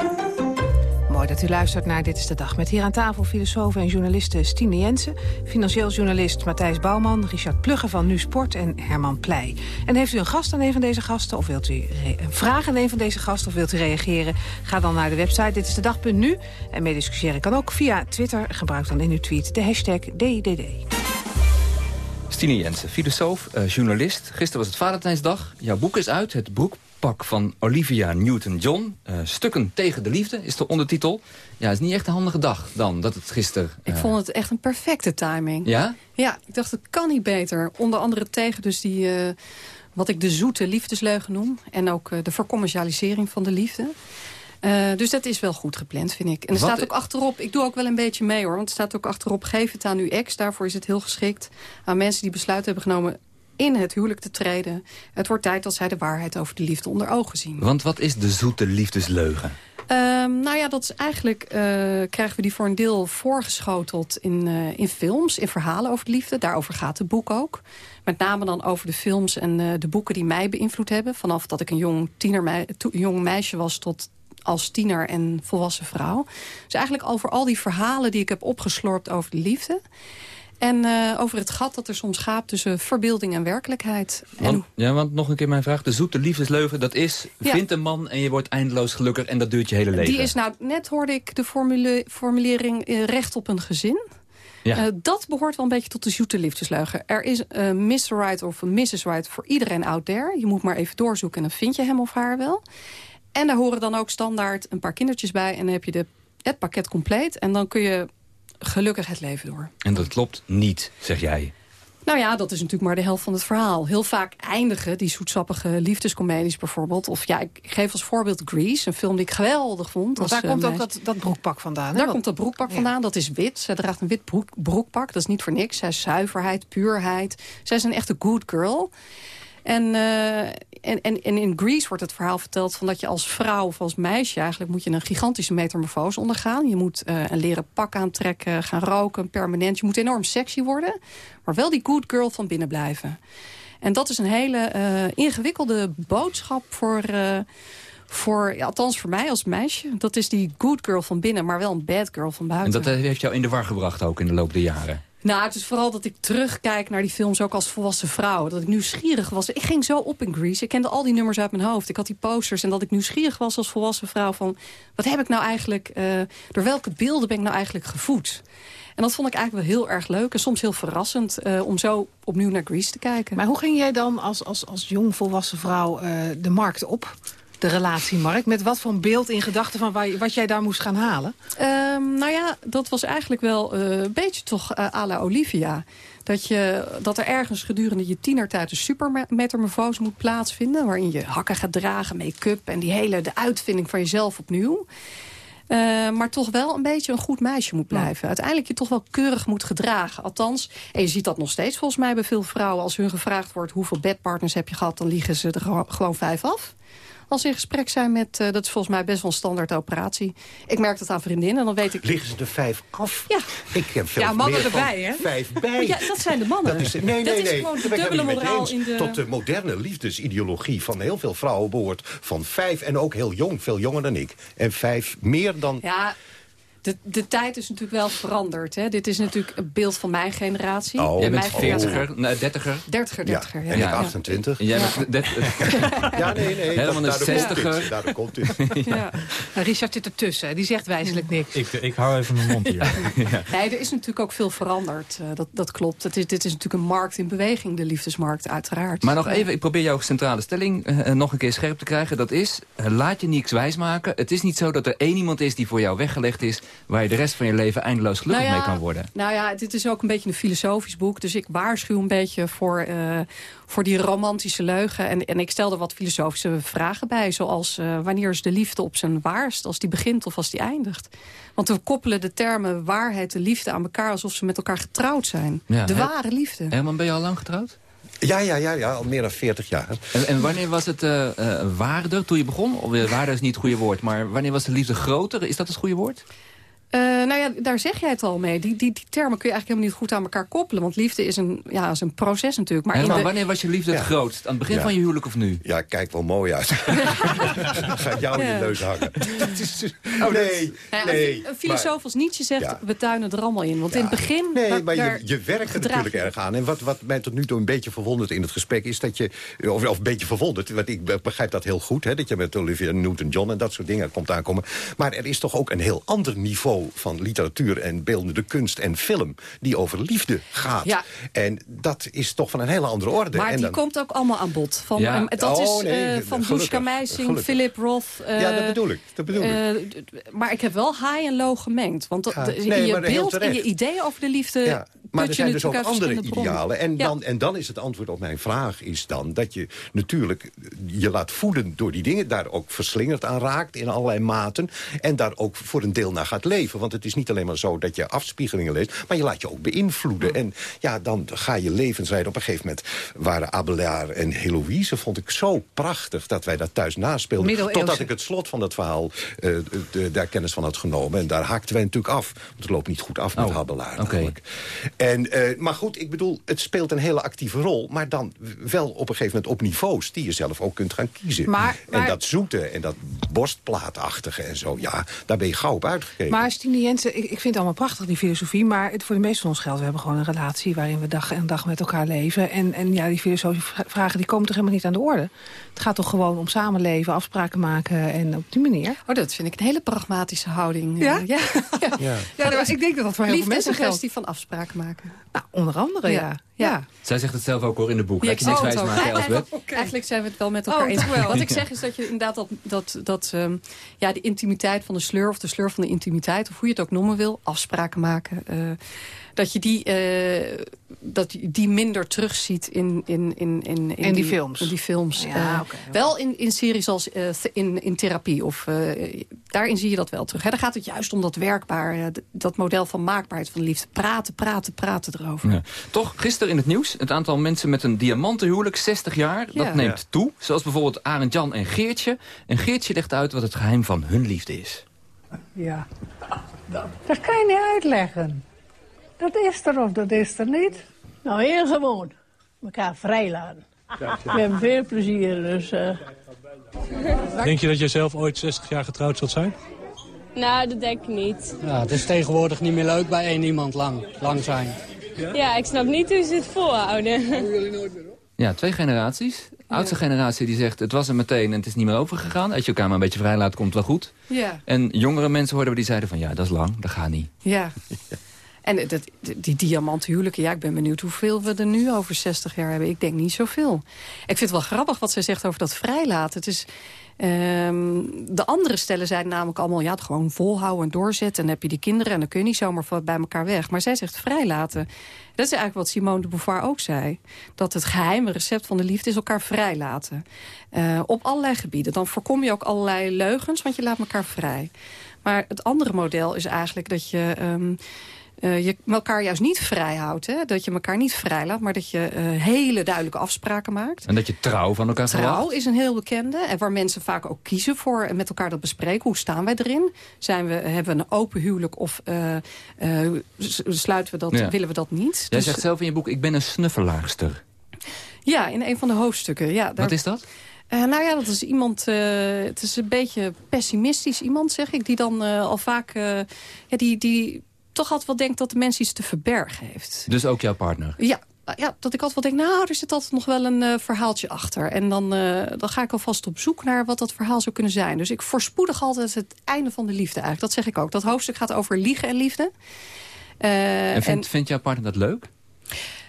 S9: Mooi dat u luistert naar Dit is de Dag. Met hier aan tafel filosofen en journalisten Stine Jensen... financieel journalist Matthijs Bouwman, Richard Plugge van Nu Sport en Herman Pleij. En heeft u een gast aan een van deze gasten of wilt u een vraag aan een van deze gasten... of wilt u reageren, ga dan naar de website Dit is de Dag.nu. En meediscussiëren kan ook via Twitter. Gebruik dan in uw tweet de hashtag DDD.
S11: Stine Jensen, filosoof, uh, journalist. Gisteren was het Valentijnsdag. Jouw boek is uit, het broekpak van Olivia Newton-John. Uh, Stukken tegen de liefde is de ondertitel. Ja, het is niet echt een handige dag dan, dat het gisteren...
S14: Uh... Ik vond het echt een perfecte timing.
S11: Ja?
S14: Ja, ik dacht het kan niet beter. Onder andere tegen dus die, wat ik de zoete liefdesleugen noem. En ook de vercommercialisering van de liefde. Uh, dus dat is wel goed gepland, vind ik. En er
S11: Wat-
S14: staat ook achterop, ik doe ook wel een beetje mee hoor... want er staat ook achterop, geef het aan uw ex. Daarvoor is het heel geschikt aan mensen die besluit hebben genomen... in het huwelijk te treden. Het wordt tijd dat zij de waarheid over de liefde onder ogen zien.
S11: Want wat is de zoete liefdesleugen?
S14: Ehm, nou ja, dat is eigenlijk eh, krijgen we die voor een deel voorgeschoteld in, eh, in films, in verhalen over de liefde. Daarover gaat het boek ook. Met name dan over de films en eh, de boeken die mij beïnvloed hebben. Vanaf dat ik een jong, to- jong meisje was tot als tiener en volwassen vrouw. Dus eigenlijk over al die verhalen die ik heb opgeslorpt over de liefde. En eh, over het gat dat er soms gaat tussen verbeelding en werkelijkheid. En
S11: ja, want nog een keer mijn vraag. De zoete liefdesleugen, dat is...
S14: Ja.
S11: Vind een man en je wordt eindeloos gelukkig en dat duurt je hele leven.
S14: Die is nou, net hoorde ik de formule- formulering eh, recht op een gezin.
S11: Ja.
S14: Eh, dat behoort wel een beetje tot de zoete liefdesleugen. Er is een Mr. Right of een Mrs. Right voor iedereen out there. Je moet maar even doorzoeken en dan vind je hem of haar wel. En daar horen dan ook standaard een paar kindertjes bij. En dan heb je de, het pakket compleet. En dan kun je gelukkig het leven door.
S11: En dat klopt niet, zeg jij.
S14: Nou ja, dat is natuurlijk maar de helft van het verhaal. Heel vaak eindigen die zoetsappige liefdescomedies bijvoorbeeld. Of ja, ik geef als voorbeeld Grease, een film die ik geweldig vond.
S9: Want daar
S14: eh,
S9: komt ook dat, dat broekpak vandaan. hè?
S14: Daar
S9: Wat-
S14: komt dat broekpak vandaan. Dat is wit. Zij draagt een wit broek, broekpak. Dat is niet voor niks. Zij is zuiverheid, puurheid. Zij is een echte good girl. En, eh, en, en, en in Greece wordt het verhaal verteld van dat je als vrouw of als meisje... eigenlijk moet je een gigantische metamorfose ondergaan. Je moet eh, een leren pak aantrekken, gaan roken, permanent. Je moet enorm sexy worden, maar wel die good girl van binnen blijven. En dat is een hele eh, ingewikkelde boodschap voor... voor, ja, althans voor mij als meisje. Dat is die good girl van binnen, maar wel een bad girl van
S11: En
S14: buiten.
S11: dat eh, heeft jou in de war gebracht ook in de loop der jaren.
S14: Nou, het is vooral dat ik terugkijk naar die films ook als volwassen vrouw. Dat ik nieuwsgierig was. Ik ging zo op in Grease. Ik kende al die nummers uit mijn hoofd. Ik had die posters. En dat ik nieuwsgierig was als volwassen vrouw van... wat heb ik nou eigenlijk... eh, door welke beelden ben ik nou eigenlijk gevoed? En dat vond ik eigenlijk wel heel erg leuk. En soms heel verrassend eh, om zo opnieuw naar Grease te kijken.
S9: Maar hoe ging jij dan als, als, als jong volwassen vrouw eh, de markt op? De relatiemarkt? Met wat voor een beeld in gedachten van waar, wat jij daar moest gaan halen?
S14: Ehm, nou ja, dat was eigenlijk wel eh, een beetje toch eh, à la Olivia. Dat, je, dat er ergens gedurende je tienertijd een supermetamorfose moet plaatsvinden. Waarin je hakken gaat dragen, make-up en die hele de uitvinding van jezelf opnieuw. Eh, maar toch wel een beetje een goed meisje moet blijven. Uiteindelijk je toch wel keurig moet gedragen. Althans, en je ziet dat nog steeds volgens mij bij veel vrouwen. Als hun gevraagd wordt hoeveel bedpartners heb je gehad... dan liegen ze er gewo- gewoon vijf af. Als ze in gesprek zijn met, eh, dat is volgens mij best wel een standaard operatie. Ik merk dat aan vriendinnen, dan weet ik...
S15: Liggen ze er vijf af?
S14: Ja.
S15: Ik heb veel
S14: Ja, mannen erbij, hè?
S15: Vijf bij.
S14: Maar ja, dat zijn de mannen.
S15: Dat is, nee, nee,
S14: Dat is gewoon de dubbele moraal in de-
S15: Tot de moderne liefdesideologie van heel veel vrouwen behoort van vijf. En ook heel jong, veel jonger dan ik. En vijf meer dan...
S14: Ja, de, de tijd is natuurlijk wel veranderd. Hè. Dit is natuurlijk een beeld van mijn generatie.
S15: Oh,
S11: Jij
S14: En
S11: bent 40er, nee, 30er.
S14: 30er, 30er. Ja.
S15: En ik
S14: Ja.
S15: 28.
S11: Jij
S14: Ja.
S11: bent... dat- [laughs]
S15: Ja, nee, nee.
S11: Helemaal
S15: dat-
S11: een
S15: daarom komt
S11: 60er.
S15: dit, Daarom komt dit. [laughs]
S14: Ja.
S9: Richard zit ertussen, die zegt wijzelijk niks.
S13: Ik, ik hou even mijn mond hier. [laughs]
S14: Nee, er is natuurlijk ook veel veranderd. Uh, dat, dat klopt. Het is, dit is natuurlijk een markt in beweging, de liefdesmarkt, uiteraard.
S11: Maar nog even, ik probeer jouw centrale stelling uh, nog een keer scherp te krijgen. Dat is, uh, laat je niks wijsmaken. Het is niet zo dat er één iemand is die voor jou weggelegd is... waar je de rest van je leven eindeloos gelukkig
S14: nou ja,
S11: mee kan worden.
S14: Nou ja, dit is ook een beetje een filosofisch boek. Dus ik waarschuw een beetje voor, voor die romantische leugen. En, en ik stel er wat filosofische vragen bij. Zoals, wanneer is de liefde op zijn waarst? Als die begint of als die eindigt? Want we koppelen de termen waarheid en liefde aan elkaar... alsof ze met elkaar getrouwd zijn. Ja, de ware liefde.
S11: Herman, ben je al lang getrouwd?
S15: Ja, ja, ja, ja, al meer dan 40 jaar.
S11: En, en wanneer was het uh, uh, waarder toen je begon? Of, uh, waarder is niet het goede woord, maar wanneer was de liefde groter? Is dat het goede woord?
S14: Uh, nou ja, daar zeg jij het al mee. Die, die, die termen kun je eigenlijk helemaal niet goed aan elkaar koppelen. Want liefde is een, ja, is een proces natuurlijk. Maar,
S11: maar
S14: de...
S11: wanneer was je liefde het ja. grootst? Aan het begin
S15: ja.
S11: van je huwelijk of nu?
S15: Ja, kijk wel mooi uit. [laughs] Ga jou in je neus hangen.
S14: oh, nee, nou nee. Een filosoof maar, als Nietzsche zegt, we tuinen er allemaal in. Want in het begin...
S15: Nee, maar je, je werkt er natuurlijk erg aan. En wat, wat mij tot nu toe een beetje verwondert in het gesprek... is dat je, of, of een beetje verwonderd... want ik begrijp dat heel goed... Hè, dat je met Olivia Newton-John en dat soort dingen komt aankomen. Maar er is toch ook een heel ander niveau van literatuur en beeldende kunst en film... die over liefde gaat.
S14: Ja.
S15: En dat is toch van een hele andere orde.
S14: Maar
S15: en
S14: die
S15: dan...
S14: komt ook allemaal aan bod. Van,
S15: ja.
S14: um, dat
S15: oh,
S14: is
S15: nee,
S14: uh, van Dushka Meising, Philip Roth. Uh,
S15: ja, dat bedoel ik. Dat bedoel
S14: uh, ik. maar ik heb wel high en low gemengd. Want ja. in je beeld en je idee over de liefde...
S15: Maar er zijn dus ook andere idealen. En, dan, en dan is het antwoord op mijn vraag is dan dat je natuurlijk je laat voeden door die dingen. Daar ook verslingerd aan raakt in allerlei maten. En daar ook voor een deel naar gaat leven. Want het is niet alleen maar zo dat je afspiegelingen leest. Maar je laat je ook beïnvloeden. En ja, dan ga je levenswijde op een gegeven moment... waren Abelard en Heloïse vond ik zo prachtig dat wij dat thuis naspeelden. Totdat ik het slot van dat verhaal uh, de, daar kennis van had genomen. En daar haakten wij natuurlijk af. Want het loopt niet goed af met
S11: oh,
S15: Abelard
S11: okay.
S15: En, uh, maar goed, ik bedoel, het speelt een hele actieve rol. Maar dan wel op een gegeven moment op niveaus die je zelf ook kunt gaan kiezen.
S9: Maar, maar...
S15: En dat zoete en dat borstplaatachtige en zo, ja, daar ben je gauw op uitgegeven.
S9: Maar Stine Jensen, ik, ik vind het allemaal prachtig, die filosofie. Maar het, voor de meeste van ons geldt, we hebben gewoon een relatie... waarin we dag en dag met elkaar leven. En, en ja, die filosofische vragen die komen toch helemaal niet aan de orde? Het gaat toch gewoon om samenleven, afspraken maken en op die manier?
S14: Oh, dat vind ik een hele pragmatische houding.
S9: Ja? [laughs]
S14: Ja,
S9: ja. ja. ja ik denk dat dat voor heel veel mensen
S14: geldt. een kwestie van afspraken maken.
S9: Nou, onder andere, ja. ja. ja.
S11: Zij zegt het zelf ook hoor in de boek.
S14: Ja,
S11: Laat je niks wijs maken,
S14: Eigenlijk, eigenlijk zijn we het wel met elkaar
S9: oh,
S14: eens.
S9: Wel.
S14: Wat [laughs] ik zeg is dat je inderdaad dat, dat, dat um, ja, de intimiteit van de sleur... of de sleur van de intimiteit, of hoe je het ook noemen wil... afspraken maken... Uh, dat je die, uh, dat je die minder terugziet in, in, in, in, in,
S9: in die, die, films.
S14: In die films.
S9: Ja,
S14: uh,
S9: okay.
S14: Wel in, in series als uh, in, in therapie. Of, daarin zie je dat wel terug. Hè. Daar gaat het juist om dat werkbaar, dat model van maakbaarheid van de liefde. Praten, praten, praten erover.
S11: Ja. Toch, gisteren in het nieuws, het aantal mensen met een diamantenhuwelijk, 60 jaar, dat neemt
S14: Ja.
S11: toe. Zoals bijvoorbeeld Arend Jan en Geertje. En Geertje legt uit wat het geheim van hun liefde is.
S18: Ja, dat kan je niet uitleggen. Dat is er of dat is er niet. Nou, heel gewoon. elkaar vrijlaten. We hebben veel plezier, dus... eh,
S19: Denk je dat jij zelf ooit 60 jaar getrouwd zult zijn?
S20: Nou, dat denk ik niet.
S21: Ja, het is tegenwoordig niet meer leuk bij één iemand lang, lang zijn.
S20: Ja, ik snap niet hoe ze het volhouden.
S11: Ja, twee generaties. De oudste generatie die zegt, het was er meteen en het is niet meer overgegaan. Als je elkaar maar een beetje vrij laat, komt het wel goed.
S14: Ja.
S11: En jongere mensen hoorden we die zeiden van, ja, dat is lang, dat gaat niet.
S14: Ja. [laughs] En dat, die diamanthuwelijken, ja, ik ben benieuwd hoeveel we er nu over 60 jaar hebben. Ik denk niet zoveel. Ik vind het wel grappig wat zij zegt over dat vrijlaten. Het is, ehm, de andere stellen zeiden namelijk allemaal... ja, het gewoon volhouden en doorzetten. En dan heb je die kinderen en dan kun je niet zomaar bij elkaar weg. Maar zij zegt vrijlaten. Dat is eigenlijk wat Simone de Beauvoir ook zei. Dat het geheime recept van de liefde is elkaar vrijlaten. Eh, op allerlei gebieden. Dan voorkom je ook allerlei leugens, want je laat elkaar vrij. Maar het andere model is eigenlijk dat je... ehm, eh, je elkaar juist niet vrij houdt. Hè? Dat je elkaar niet vrij laat, maar dat je eh, hele duidelijke afspraken maakt.
S11: En dat je trouw van elkaar
S14: Trouw
S11: verwacht.
S14: is een heel bekende. En waar mensen vaak ook kiezen voor en met elkaar dat bespreken. Hoe staan wij erin? Zijn we, hebben we een open huwelijk of eh, sluiten we dat,
S11: Ja.
S14: willen we dat niet?
S11: Jij
S14: Dus-
S11: zegt zelf in je boek, ik ben een snuffelaarster.
S14: ja, in een van de hoofdstukken. Ja, daar-
S11: Wat is dat?
S14: Nou ja, dat is iemand, het is een beetje pessimistisch iemand, zeg ik. Die dan al vaak, ja, die, die toch altijd wel denkt dat de mens iets te verbergen heeft.
S11: Dus ook jouw partner?
S14: Ja, ja, dat ik altijd wel denk, nou, er zit altijd nog wel een uh, verhaaltje achter. En dan, uh, dan ga ik alvast op zoek naar wat dat verhaal zou kunnen zijn. Dus ik voorspoedig altijd het einde van de liefde eigenlijk. Dat zeg ik ook. Dat hoofdstuk gaat over liegen en liefde.
S11: Uh, en vindt, en... vindt jouw partner dat leuk?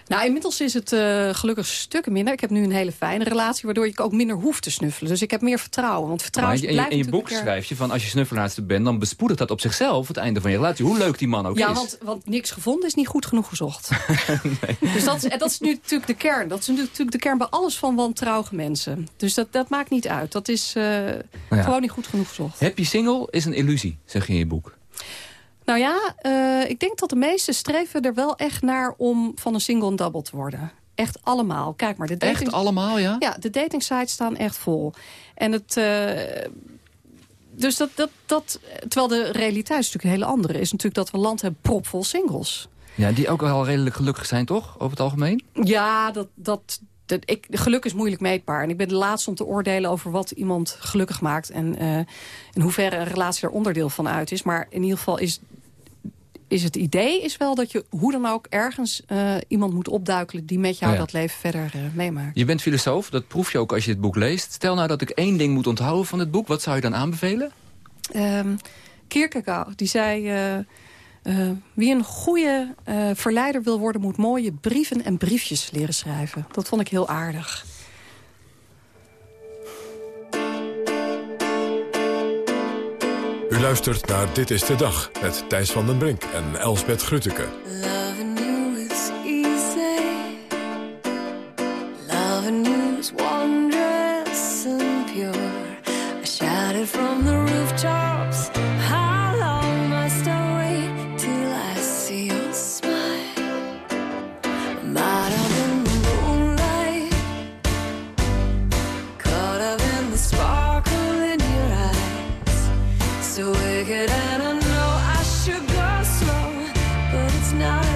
S14: Nou, inmiddels is het uh, gelukkig stukken minder. Ik heb nu een hele fijne relatie, waardoor ik ook minder hoef te snuffelen. Dus ik heb meer vertrouwen. Want vertrouwen
S11: maar in, in, je boek schrijf je van als je snuffelaarste bent... dan bespoedigt dat op zichzelf het einde van je relatie. Hoe leuk die man ook
S14: ja,
S11: is.
S14: Ja, want, want niks gevonden is niet goed genoeg gezocht. [laughs] nee. Dus dat is, dat is nu natuurlijk de kern. Dat is natuurlijk de kern bij alles van wantrouwige mensen. Dus dat, dat maakt niet uit. Dat is uh, ja. gewoon niet goed genoeg gezocht.
S11: Happy single is een illusie, zeg je in je boek.
S14: Nou ja, uh, ik denk dat de meesten streven er wel echt naar om van een single een double te worden. Echt allemaal. Kijk maar. De dating...
S11: Echt allemaal, ja?
S14: Ja, de datingsites staan echt vol. En het... Uh, dus dat, dat, dat, terwijl de realiteit is natuurlijk een hele andere. Is natuurlijk dat we land hebben propvol singles.
S11: Ja, die ook wel redelijk gelukkig zijn, toch? Over het algemeen?
S14: Ja, dat, dat, dat, ik, geluk is moeilijk meetbaar. En ik ben de laatste om te oordelen over wat iemand gelukkig maakt. En uh, in hoeverre een relatie er onderdeel van uit is. Maar in ieder geval is is het idee is wel dat je hoe dan ook ergens uh, iemand moet opduikelen... die met jou oh ja. dat leven verder uh, meemaakt.
S11: Je bent filosoof, dat proef je ook als je het boek leest. Stel nou dat ik één ding moet onthouden van het boek. Wat zou je dan aanbevelen?
S14: Um, Kierkegaard, die zei... Uh, wie een goede verleider wil worden... moet mooie brieven en briefjes leren schrijven. Dat vond ik heel aardig.
S1: U luistert naar Dit is de Dag met Thijs van den Brink en Elsbeth
S22: from wicked and I know I should go slow But it's not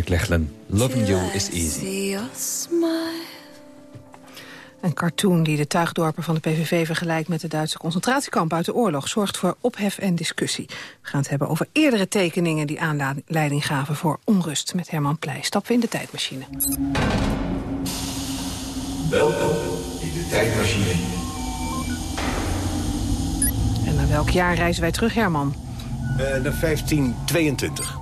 S11: McLachlan, Loving You is Easy.
S9: Een cartoon die de tuigdorpen van de PVV vergelijkt met de Duitse concentratiekamp uit de oorlog zorgt voor ophef en discussie. We gaan het hebben over eerdere tekeningen die aanleiding gaven voor onrust met Herman Pleij. Stappen in de tijdmachine.
S23: Welkom in de tijdmachine.
S9: En naar welk jaar reizen wij terug, Herman?
S15: Uh, naar 1522.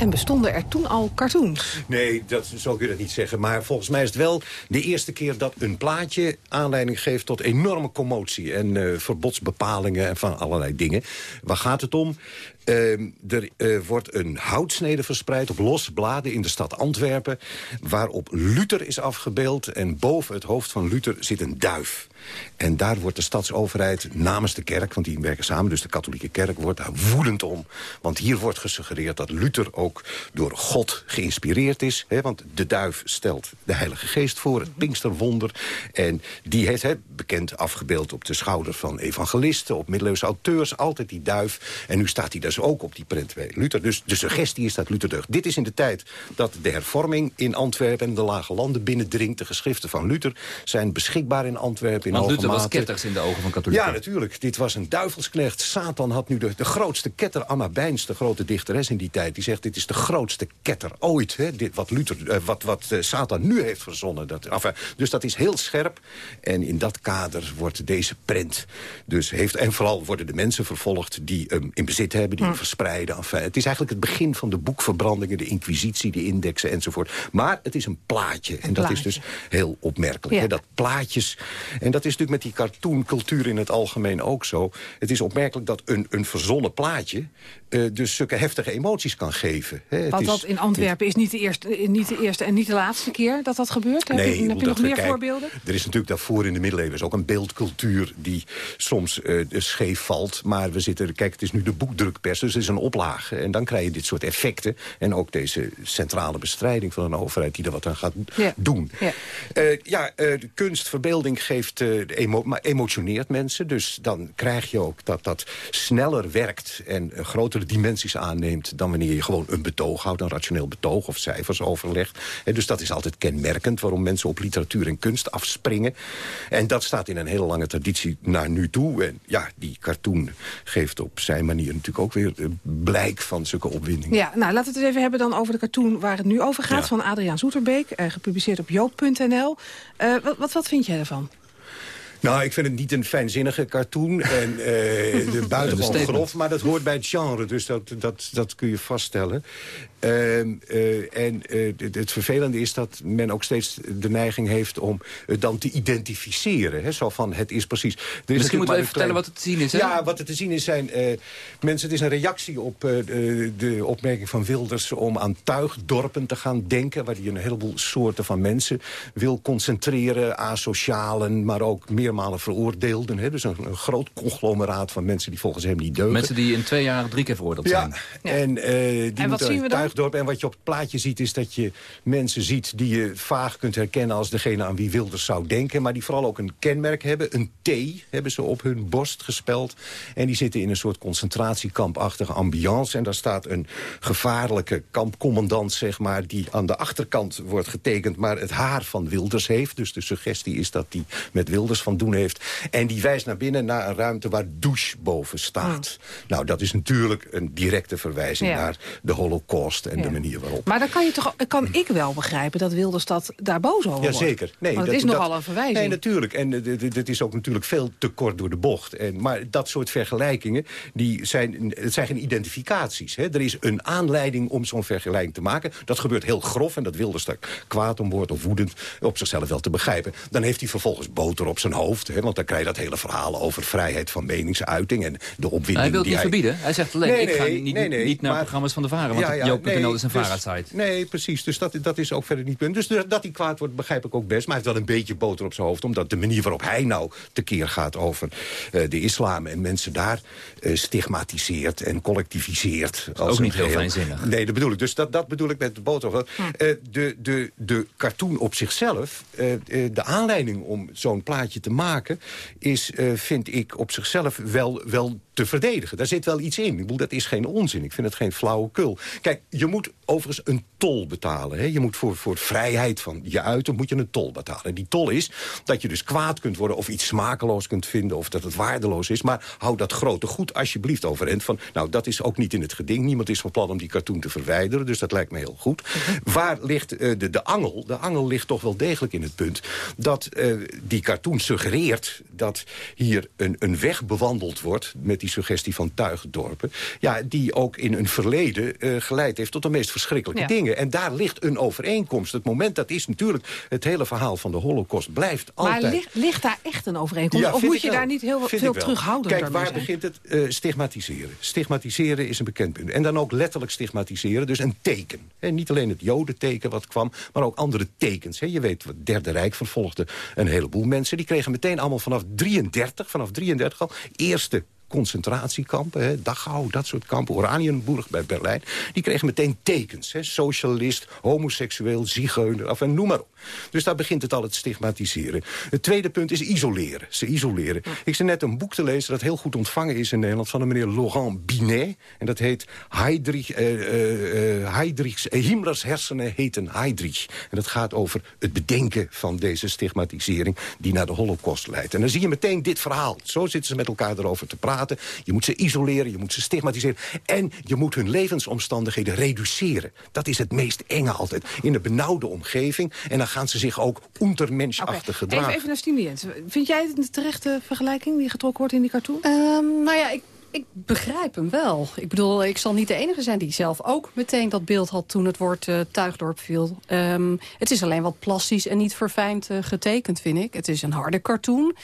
S9: En bestonden er toen al cartoons?
S15: Nee, dat, zo kun je dat niet zeggen. Maar volgens mij is het wel de eerste keer dat een plaatje aanleiding geeft tot enorme commotie. En eh, verbodsbepalingen en van allerlei dingen. Waar gaat het om? Ehm, er eh, wordt een houtsnede verspreid op losse bladen in de stad Antwerpen... waarop Luther is afgebeeld en boven het hoofd van Luther zit een duif. En daar wordt de stadsoverheid namens de kerk, want die werken samen... dus de katholieke kerk wordt daar woedend om. Want hier wordt gesuggereerd dat Luther ook door God geïnspireerd is. Hè, want de duif stelt de Heilige Geest voor, het Pinksterwonder. En die heeft hè, bekend afgebeeld op de schouder van evangelisten... op middeleeuwse auteurs, altijd die duif. En nu staat hij dus ook op die print bij Luther. Dus de suggestie is dat Luther deugt. Dit is in de tijd dat de hervorming in Antwerpen... en de Lage Landen binnendringt. De geschriften van Luther zijn beschikbaar in Antwerpen in
S11: Want Luther was ketters in de ogen van katholieken.
S15: Ja, natuurlijk. Dit was een duivelsknecht. Satan had nu de, de grootste ketter. Anna Bijns, de grote dichteres in die tijd, die zegt... dit is de grootste ketter ooit. Hè? Dit, wat, Luther, eh, wat, wat eh, Satan nu heeft verzonnen. Dat, enfin, dus dat is heel scherp. En in dat kader wordt deze prent dus heeft... en vooral worden de mensen vervolgd die hem in bezit hebben... die hem verspreiden. Enfin, het is eigenlijk het begin van de boekverbrandingen... de inquisitie, de indexen enzovoort. Maar het is een plaatje. En dat is dus heel opmerkelijk.
S9: Ja.
S15: Hè? Dat plaatjes... En dat is natuurlijk met die cartooncultuur in het algemeen ook zo. Het is opmerkelijk dat een, een verzonnen plaatje... eh, dus zulke heftige emoties kan geven. Hè? Het
S9: Want dat in Antwerpen is niet de, eerste, eh, niet de eerste en niet de laatste keer dat dat gebeurt. Heb je, heb je nog meer
S15: kijk,
S9: voorbeelden?
S15: Er is natuurlijk daarvoor in de middeleeuwen ook een beeldcultuur... die soms eh, scheef valt. Maar we zitten, kijk, het is nu de boekdrukpers, dus het is een oplage. En dan krijg je dit soort effecten. En ook deze centrale bestrijding van een overheid... die er wat aan gaat
S9: Ja.
S15: doen.
S9: Ja.
S15: Eh, ja, de kunst, verbeelding geeft, de emo maar emotioneert mensen. Dus dan krijg je ook dat dat sneller werkt en eh, grotere dimensies aanneemt... dan wanneer je gewoon een betoog houdt, een rationeel betoog of cijfers overlegt. Eh, dus dat is altijd kenmerkend waarom mensen op literatuur en kunst afspringen. En dat staat in een hele lange traditie naar nu toe. En ja, die cartoon geeft op zijn manier natuurlijk ook weer blijk van zulke opwinding.
S9: Ja, nou laten we het even hebben dan over de cartoon waar het nu over gaat.
S15: Ja.
S9: Van Adriaan Zoeterbeek, eh, gepubliceerd op joop.nl. Eh, wat, wat, wat vind jij ervan?
S15: Nou, ik vind het niet een fijnzinnige cartoon. En [laughs] de buitengewoon grof, maar dat hoort bij het genre. Dus dat, dat, dat kun je vaststellen. Ehm, eh, en eh, het, het vervelende is dat men ook steeds de neiging heeft... om het dan te identificeren. Hè? Zo van, het is precies... Er is
S11: Misschien moeten we even vertellen wat er te zien is, hè?
S15: Ja, wat er te zien is zijn... eh, mensen, het is een reactie op eh, de, opmerking van Wilders... om aan tuigdorpen te gaan denken... waar hij een heleboel soorten van mensen wil concentreren. Asocialen, maar ook meermalen veroordeelden. Hè? Dus een, een groot conglomeraat van mensen die volgens hem niet deugen.
S11: Mensen die in twee jaar drie keer veroordeeld zijn.
S15: Ja, en eh die
S9: En wat
S15: moeten
S9: zien we dan?
S15: Tuigdorp. En wat je op het plaatje ziet is dat je mensen ziet... die je vaag kunt herkennen als degene aan wie Wilders zou denken... maar die vooral ook een kenmerk hebben. Een T hebben ze op hun borst gespeld. En die zitten in een soort concentratiekampachtige ambiance. En daar staat een gevaarlijke kampcommandant, zeg maar... die aan de achterkant wordt getekend, maar het haar van Wilders heeft. Dus de suggestie is dat die met Wilders van doen heeft. En die wijst naar binnen naar een ruimte waar douche boven staat. Nou, dat is natuurlijk een directe verwijzing
S9: Ja.
S15: naar de holocaust en
S9: Ja.
S15: de manier waarop.
S9: Maar dan kan, je toch, kan ik wel begrijpen dat Wilders dat daar boos over wordt.
S15: Jazeker. Nee,
S9: Want
S15: dat-
S9: het is nogal
S15: dat-
S9: een verwijzing.
S15: Nee, natuurlijk. En eh, dit- dit is ook natuurlijk veel te kort door de bocht. En, maar dat soort vergelijkingen, die zijn, het zijn geen identificaties. Hè. Er is een aanleiding om zo'n vergelijking te maken. Dat gebeurt heel grof en dat Wilders daar kwaad om wordt of woedend op zichzelf wel te begrijpen. Dan heeft hij vervolgens boter op zijn hoofd. Hè, want dan krijg je dat hele verhaal over vrijheid van meningsuiting en de opwinding
S11: hij wil het
S15: die
S11: niet verbieden. Hij zegt alleen,
S15: Nee,
S11: ik ga niet,
S15: nee, nee,
S11: niet naar
S15: maar-
S11: programma's van de Varen. Want
S15: Ja, ja,
S11: Joop.nl
S15: nee,
S11: is een
S15: dus-. Nee, precies. Dus dat, dat is ook verder niet punt. Dus de- dat hij kwaad wordt, begrijp ik ook best. Maar hij heeft wel een beetje boter op zijn hoofd. Omdat de manier waarop hij nou tekeer gaat over eh, de islam... en mensen daar eh, stigmatiseert en collectiviseert. Als
S11: ook niet heel fijnzinnig.
S15: Nee, dat bedoel ik. Dus dat, dat bedoel ik met de boter op.
S11: Hm.
S15: Eh, de, de, de cartoon op zichzelf, eh, eh, de aanleiding om zo'n plaatje te maken... is, eh, vind ik, op zichzelf wel, wel te verdedigen. Daar zit wel iets in. Ik bedoel, dat is geen onzin. Ik vind het geen flauwekul. Kijk, je moet overigens een tol betalen. Hè? Je moet voor, voor vrijheid van je uiten moet je een tol betalen. En die tol is dat je dus kwaad kunt worden of iets smakeloos kunt vinden... of dat het waardeloos is. Maar hou dat grote goed alsjeblieft overeind. Van, nou, dat is ook niet in het geding. Niemand is van plan om die cartoon te verwijderen. Dus dat lijkt me heel goed. Waar ligt eh, de, de angel? De angel ligt toch wel degelijk in het punt... dat eh, die cartoon suggereert dat hier een, een weg bewandeld wordt... met die suggestie van tuigdorpen... Ja, die ook in een verleden eh, geleid heeft tot de meest verschrikkelijke
S9: Ja.
S15: dingen. En daar ligt een overeenkomst. Het moment dat is natuurlijk... het hele verhaal van de holocaust blijft altijd...
S9: Maar ligt, ligt daar echt een overeenkomst?
S15: Ja,
S9: of moet je
S15: wel.
S9: daar niet heel
S15: Vind
S9: veel terughoudender
S15: Kijk, waar
S9: zijn?
S15: begint het? Eh, stigmatiseren. Stigmatiseren is een bekend punt. En dan ook letterlijk stigmatiseren, dus een teken. En niet alleen het jodenteken wat kwam, maar ook andere tekens. Hè. Je weet, het Derde Rijk vervolgde een heleboel mensen. Die kregen meteen allemaal vanaf 33, vanaf 33 al, eerste concentratiekampen, hè, Dachau, dat soort kampen, Oranienburg bij Berlijn. Die kregen meteen tekens, hè, socialist, homoseksueel, zigeuner, af en noem maar op. Dus daar begint het al het stigmatiseren. Het tweede punt is isoleren. Ze isoleren. Ik zit net een boek te lezen dat heel goed ontvangen is in Nederland... van de meneer Laurent Binet. En dat heet Heydrich, eh, eh, eh, Heydrichs, eh, Himmlers hersenen heten Heydrich. En dat gaat over het bedenken van deze stigmatisering... die naar de holocaust leidt. En dan zie je meteen dit verhaal. Zo zitten ze met elkaar erover te praten. Je moet ze isoleren, je moet ze stigmatiseren. En je moet hun levensomstandigheden reduceren. Dat is het meest enge altijd. In een benauwde omgeving. En dan gaan ze zich ook untermenschachtig gedragen.
S9: Even, even naar Stine Jens. Vind jij het een terechte vergelijking die getrokken wordt in die cartoon?
S14: Ehm, nou ja, ik, ik begrijp hem wel. Ik bedoel, ik zal niet de enige zijn die zelf ook meteen dat beeld had toen het woord eh, Tuigdorp viel. Ehm, het is alleen wat plastisch en niet verfijnd eh, getekend, vind ik. Het is een harde cartoon.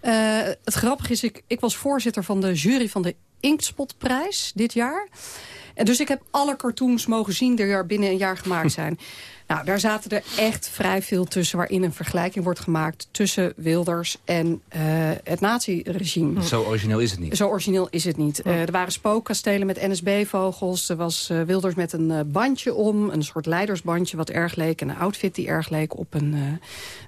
S14: Eh, het grappige is, ik, ik was voorzitter van de jury van de Inktspotprijs dit jaar. En dus ik heb alle cartoons mogen zien die er binnen een jaar gemaakt [laughs] zijn. Nou, daar zaten er echt vrij veel tussen... waarin een vergelijking wordt gemaakt tussen Wilders en eh, het naziregime.
S11: Zo origineel is het niet.
S14: Zo origineel is het niet. Eh, er waren spookkastelen met NSB-vogels. Er was eh, Wilders met een eh, bandje om. Een soort leidersbandje wat erg leek. En een outfit die erg leek op een, eh,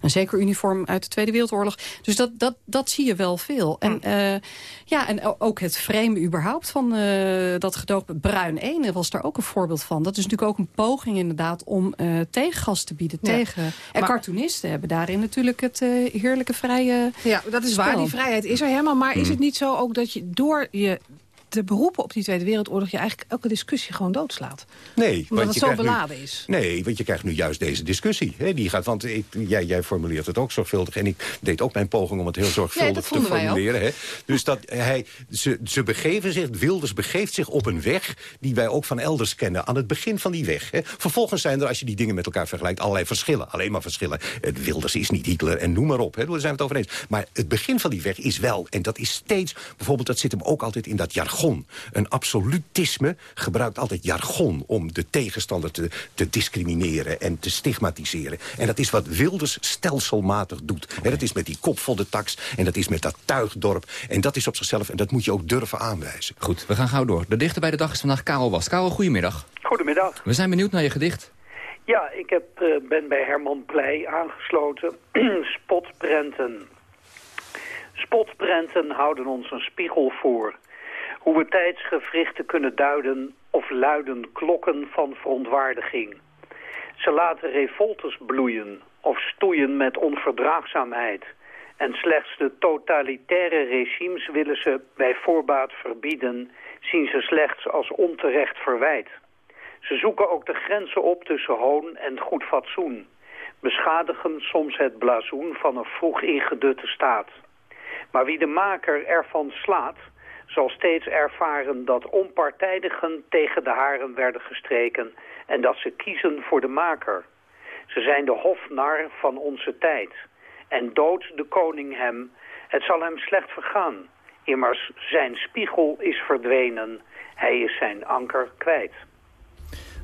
S14: een zeker uniform uit de Tweede Wereldoorlog. Dus dat, dat, dat zie je wel veel. En, eh, ja, en ook het frame überhaupt van eh, dat gedoog. Bruin 1 was daar ook een voorbeeld van. Dat is natuurlijk ook een poging inderdaad om eh tegengas te bieden.
S9: Ja.
S14: Tegen. En
S9: Maar-
S14: cartoonisten hebben daarin natuurlijk het eh, heerlijke vrije
S9: Ja, dat is waar. Die vrijheid is er helemaal. Maar is
S14: Mm.
S9: het niet zo ook dat je door je te beroepen op die Tweede Wereldoorlog... je eigenlijk elke discussie gewoon doodslaat?
S15: Nee,
S9: Omdat
S15: want
S9: het
S15: je
S9: zo
S15: nu-
S9: beladen is.
S15: Nee, want je krijgt nu juist deze discussie. Hè, die gaat, want ik, jij, jij formuleert het ook zorgvuldig. En ik deed ook mijn poging om het heel zorgvuldig te formuleren. Hè. Dus dat hij, ze, ze begeven zich, Wilders begeeft zich op een weg... die wij ook van elders kennen, aan het begin van die weg. Hè. Vervolgens zijn er, als je die dingen met elkaar vergelijkt... allerlei verschillen, alleen maar verschillen. Het Wilders is niet Hitler en noem maar op. Hè. Daar zijn we het over eens. Maar het begin van die weg is wel, en dat is steeds... bijvoorbeeld, dat zit hem ook altijd in dat jargon. Een absolutisme gebruikt altijd jargon... om de tegenstander te, te discrimineren en te stigmatiseren. En dat is wat Wilders stelselmatig doet. Hè, dat is met die kopvolle tax en dat is met dat tuigdorp. En dat is op zichzelf, en dat moet je ook durven aanwijzen.
S11: Goed, we gaan gauw door. De dichter bij de dag is vandaag Karel Was. Karel, goedemiddag.
S24: Goedemiddag.
S11: We zijn benieuwd naar je gedicht.
S24: Ja, ik heb, eh, ben bij Herman Pleij aangesloten. [clears throat] Spotprenten. Spotprenten houden ons een spiegel voor. Hoe we tijdsgevrichten kunnen duiden of luiden klokken van verontwaardiging. Ze laten revoltes bloeien of stoeien met onverdraagzaamheid. En slechts de totalitaire regimes willen ze bij voorbaat verbieden, zien ze slechts als onterecht verwijt. Ze zoeken ook de grenzen op tussen hoon en goed fatsoen. Beschadigen soms het blazoen van een vroeg ingedutte staat. Maar wie de maker ervan slaat, zal steeds ervaren dat onpartijdigen tegen de haren werden gestreken en dat ze kiezen voor de maker. Ze zijn de hofnar van onze tijd. En dood de koning hem, het zal hem slecht vergaan. Immers zijn spiegel is verdwenen, hij is zijn anker kwijt.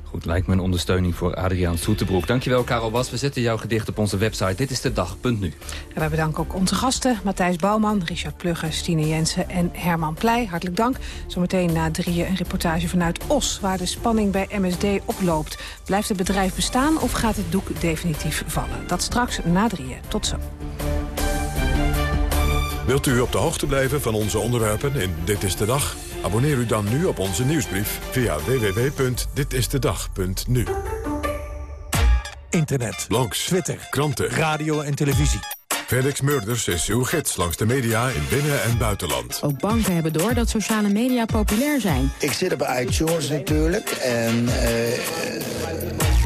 S11: Goed, lijkt me een ondersteuning voor Adriaan Soeterbroek. Dankjewel, Karel Was. We zetten jouw gedicht op onze website. Dit is de dag.nu.
S9: En wij bedanken ook onze gasten, Matthijs Bouwman, Richard Plugger, Stine Jensen en Herman Pleij. Hartelijk dank. Zometeen na drieën een reportage vanuit Os, waar de spanning bij MSD oploopt. Blijft het bedrijf bestaan of gaat het doek definitief vallen? Dat straks na drieën. Tot zo.
S1: Wilt u op de hoogte blijven van onze onderwerpen in Dit is de Dag? Abonneer u dan nu op onze nieuwsbrief via www.ditistedag.nu.
S25: Internet.
S1: Blogs.
S25: Twitter.
S1: Kranten.
S25: Radio en televisie.
S1: Felix Murders is uw gids langs de media in binnen- en buitenland.
S26: Ook banken hebben door dat sociale media populair zijn.
S27: Ik zit op iTunes natuurlijk en...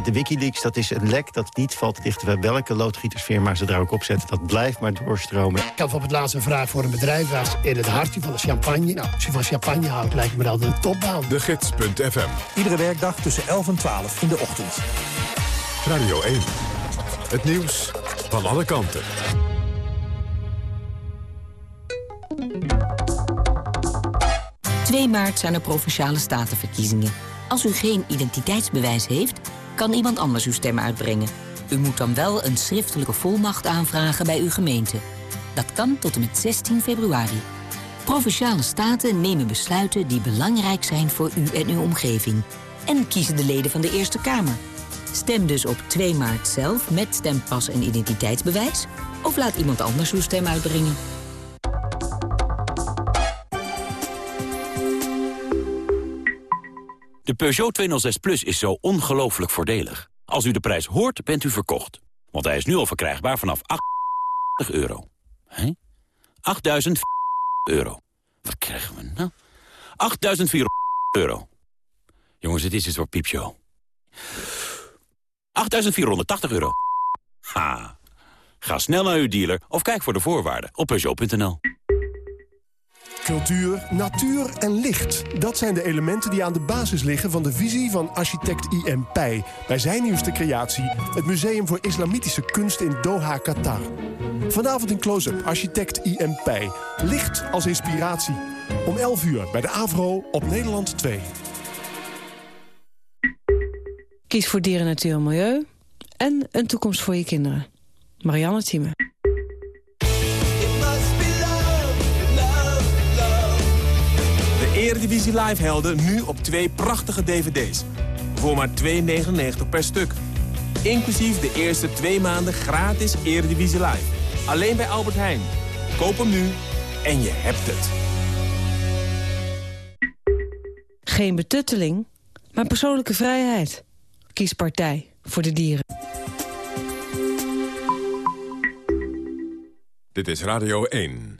S10: De Wikileaks, dat is een lek dat niet valt dicht bij welke loodgietersfirma ze daar ook op zetten. Dat blijft maar doorstromen.
S28: Ik had bijvoorbeeld laatst een vraag voor een bedrijf. was in het hartje van de champagne. Nou, als je van champagne houdt, lijkt me dat een topbaan.
S1: De Gids.fm.
S25: Iedere werkdag tussen 11 en 12 in de ochtend.
S1: Radio 1. Het nieuws van alle kanten.
S29: ...2 maart zijn er Provinciale Statenverkiezingen. Als u geen identiteitsbewijs heeft, kan iemand anders uw stem uitbrengen. U moet dan wel een schriftelijke volmacht aanvragen bij uw gemeente. Dat kan tot en met 16 februari. Provinciale staten nemen besluiten die belangrijk zijn voor u en uw omgeving. En kiezen de leden van de Eerste Kamer. Stem dus op 2 maart zelf met stempas en identiteitsbewijs... of laat iemand anders uw stem uitbrengen.
S8: De Peugeot 206 Plus is zo ongelooflijk voordelig. Als u de prijs hoort, bent u verkocht. Want hij is nu al verkrijgbaar vanaf 8 euro. Hé? 8.000 euro. Wat krijgen we nou? 8.400 euro. Jongens, het is een soort piepshow. 8.480 euro. Ha. Ga snel naar uw dealer of kijk voor de voorwaarden op Peugeot.nl.
S6: Cultuur, natuur en licht. Dat zijn de elementen die aan de basis liggen van de visie van architect I.M. Pei. Bij zijn nieuwste creatie, het Museum voor Islamitische Kunst in Doha, Qatar. Vanavond in close-up, architect I.M. Pei. Licht als inspiratie. Om 11 uur bij de AVRO op Nederland 2.
S30: Kies voor dieren, natuur en milieu. En een toekomst voor je kinderen. Marianne Thieme.
S7: Eredivisie Live helden nu op twee prachtige dvd's. Voor maar 2,99 per stuk. Inclusief de eerste twee maanden gratis Eredivisie Live. Alleen bij Albert Heijn. Koop hem nu en je hebt het.
S30: Geen betutteling, maar persoonlijke vrijheid. Kies partij voor de dieren.
S1: Dit is Radio 1.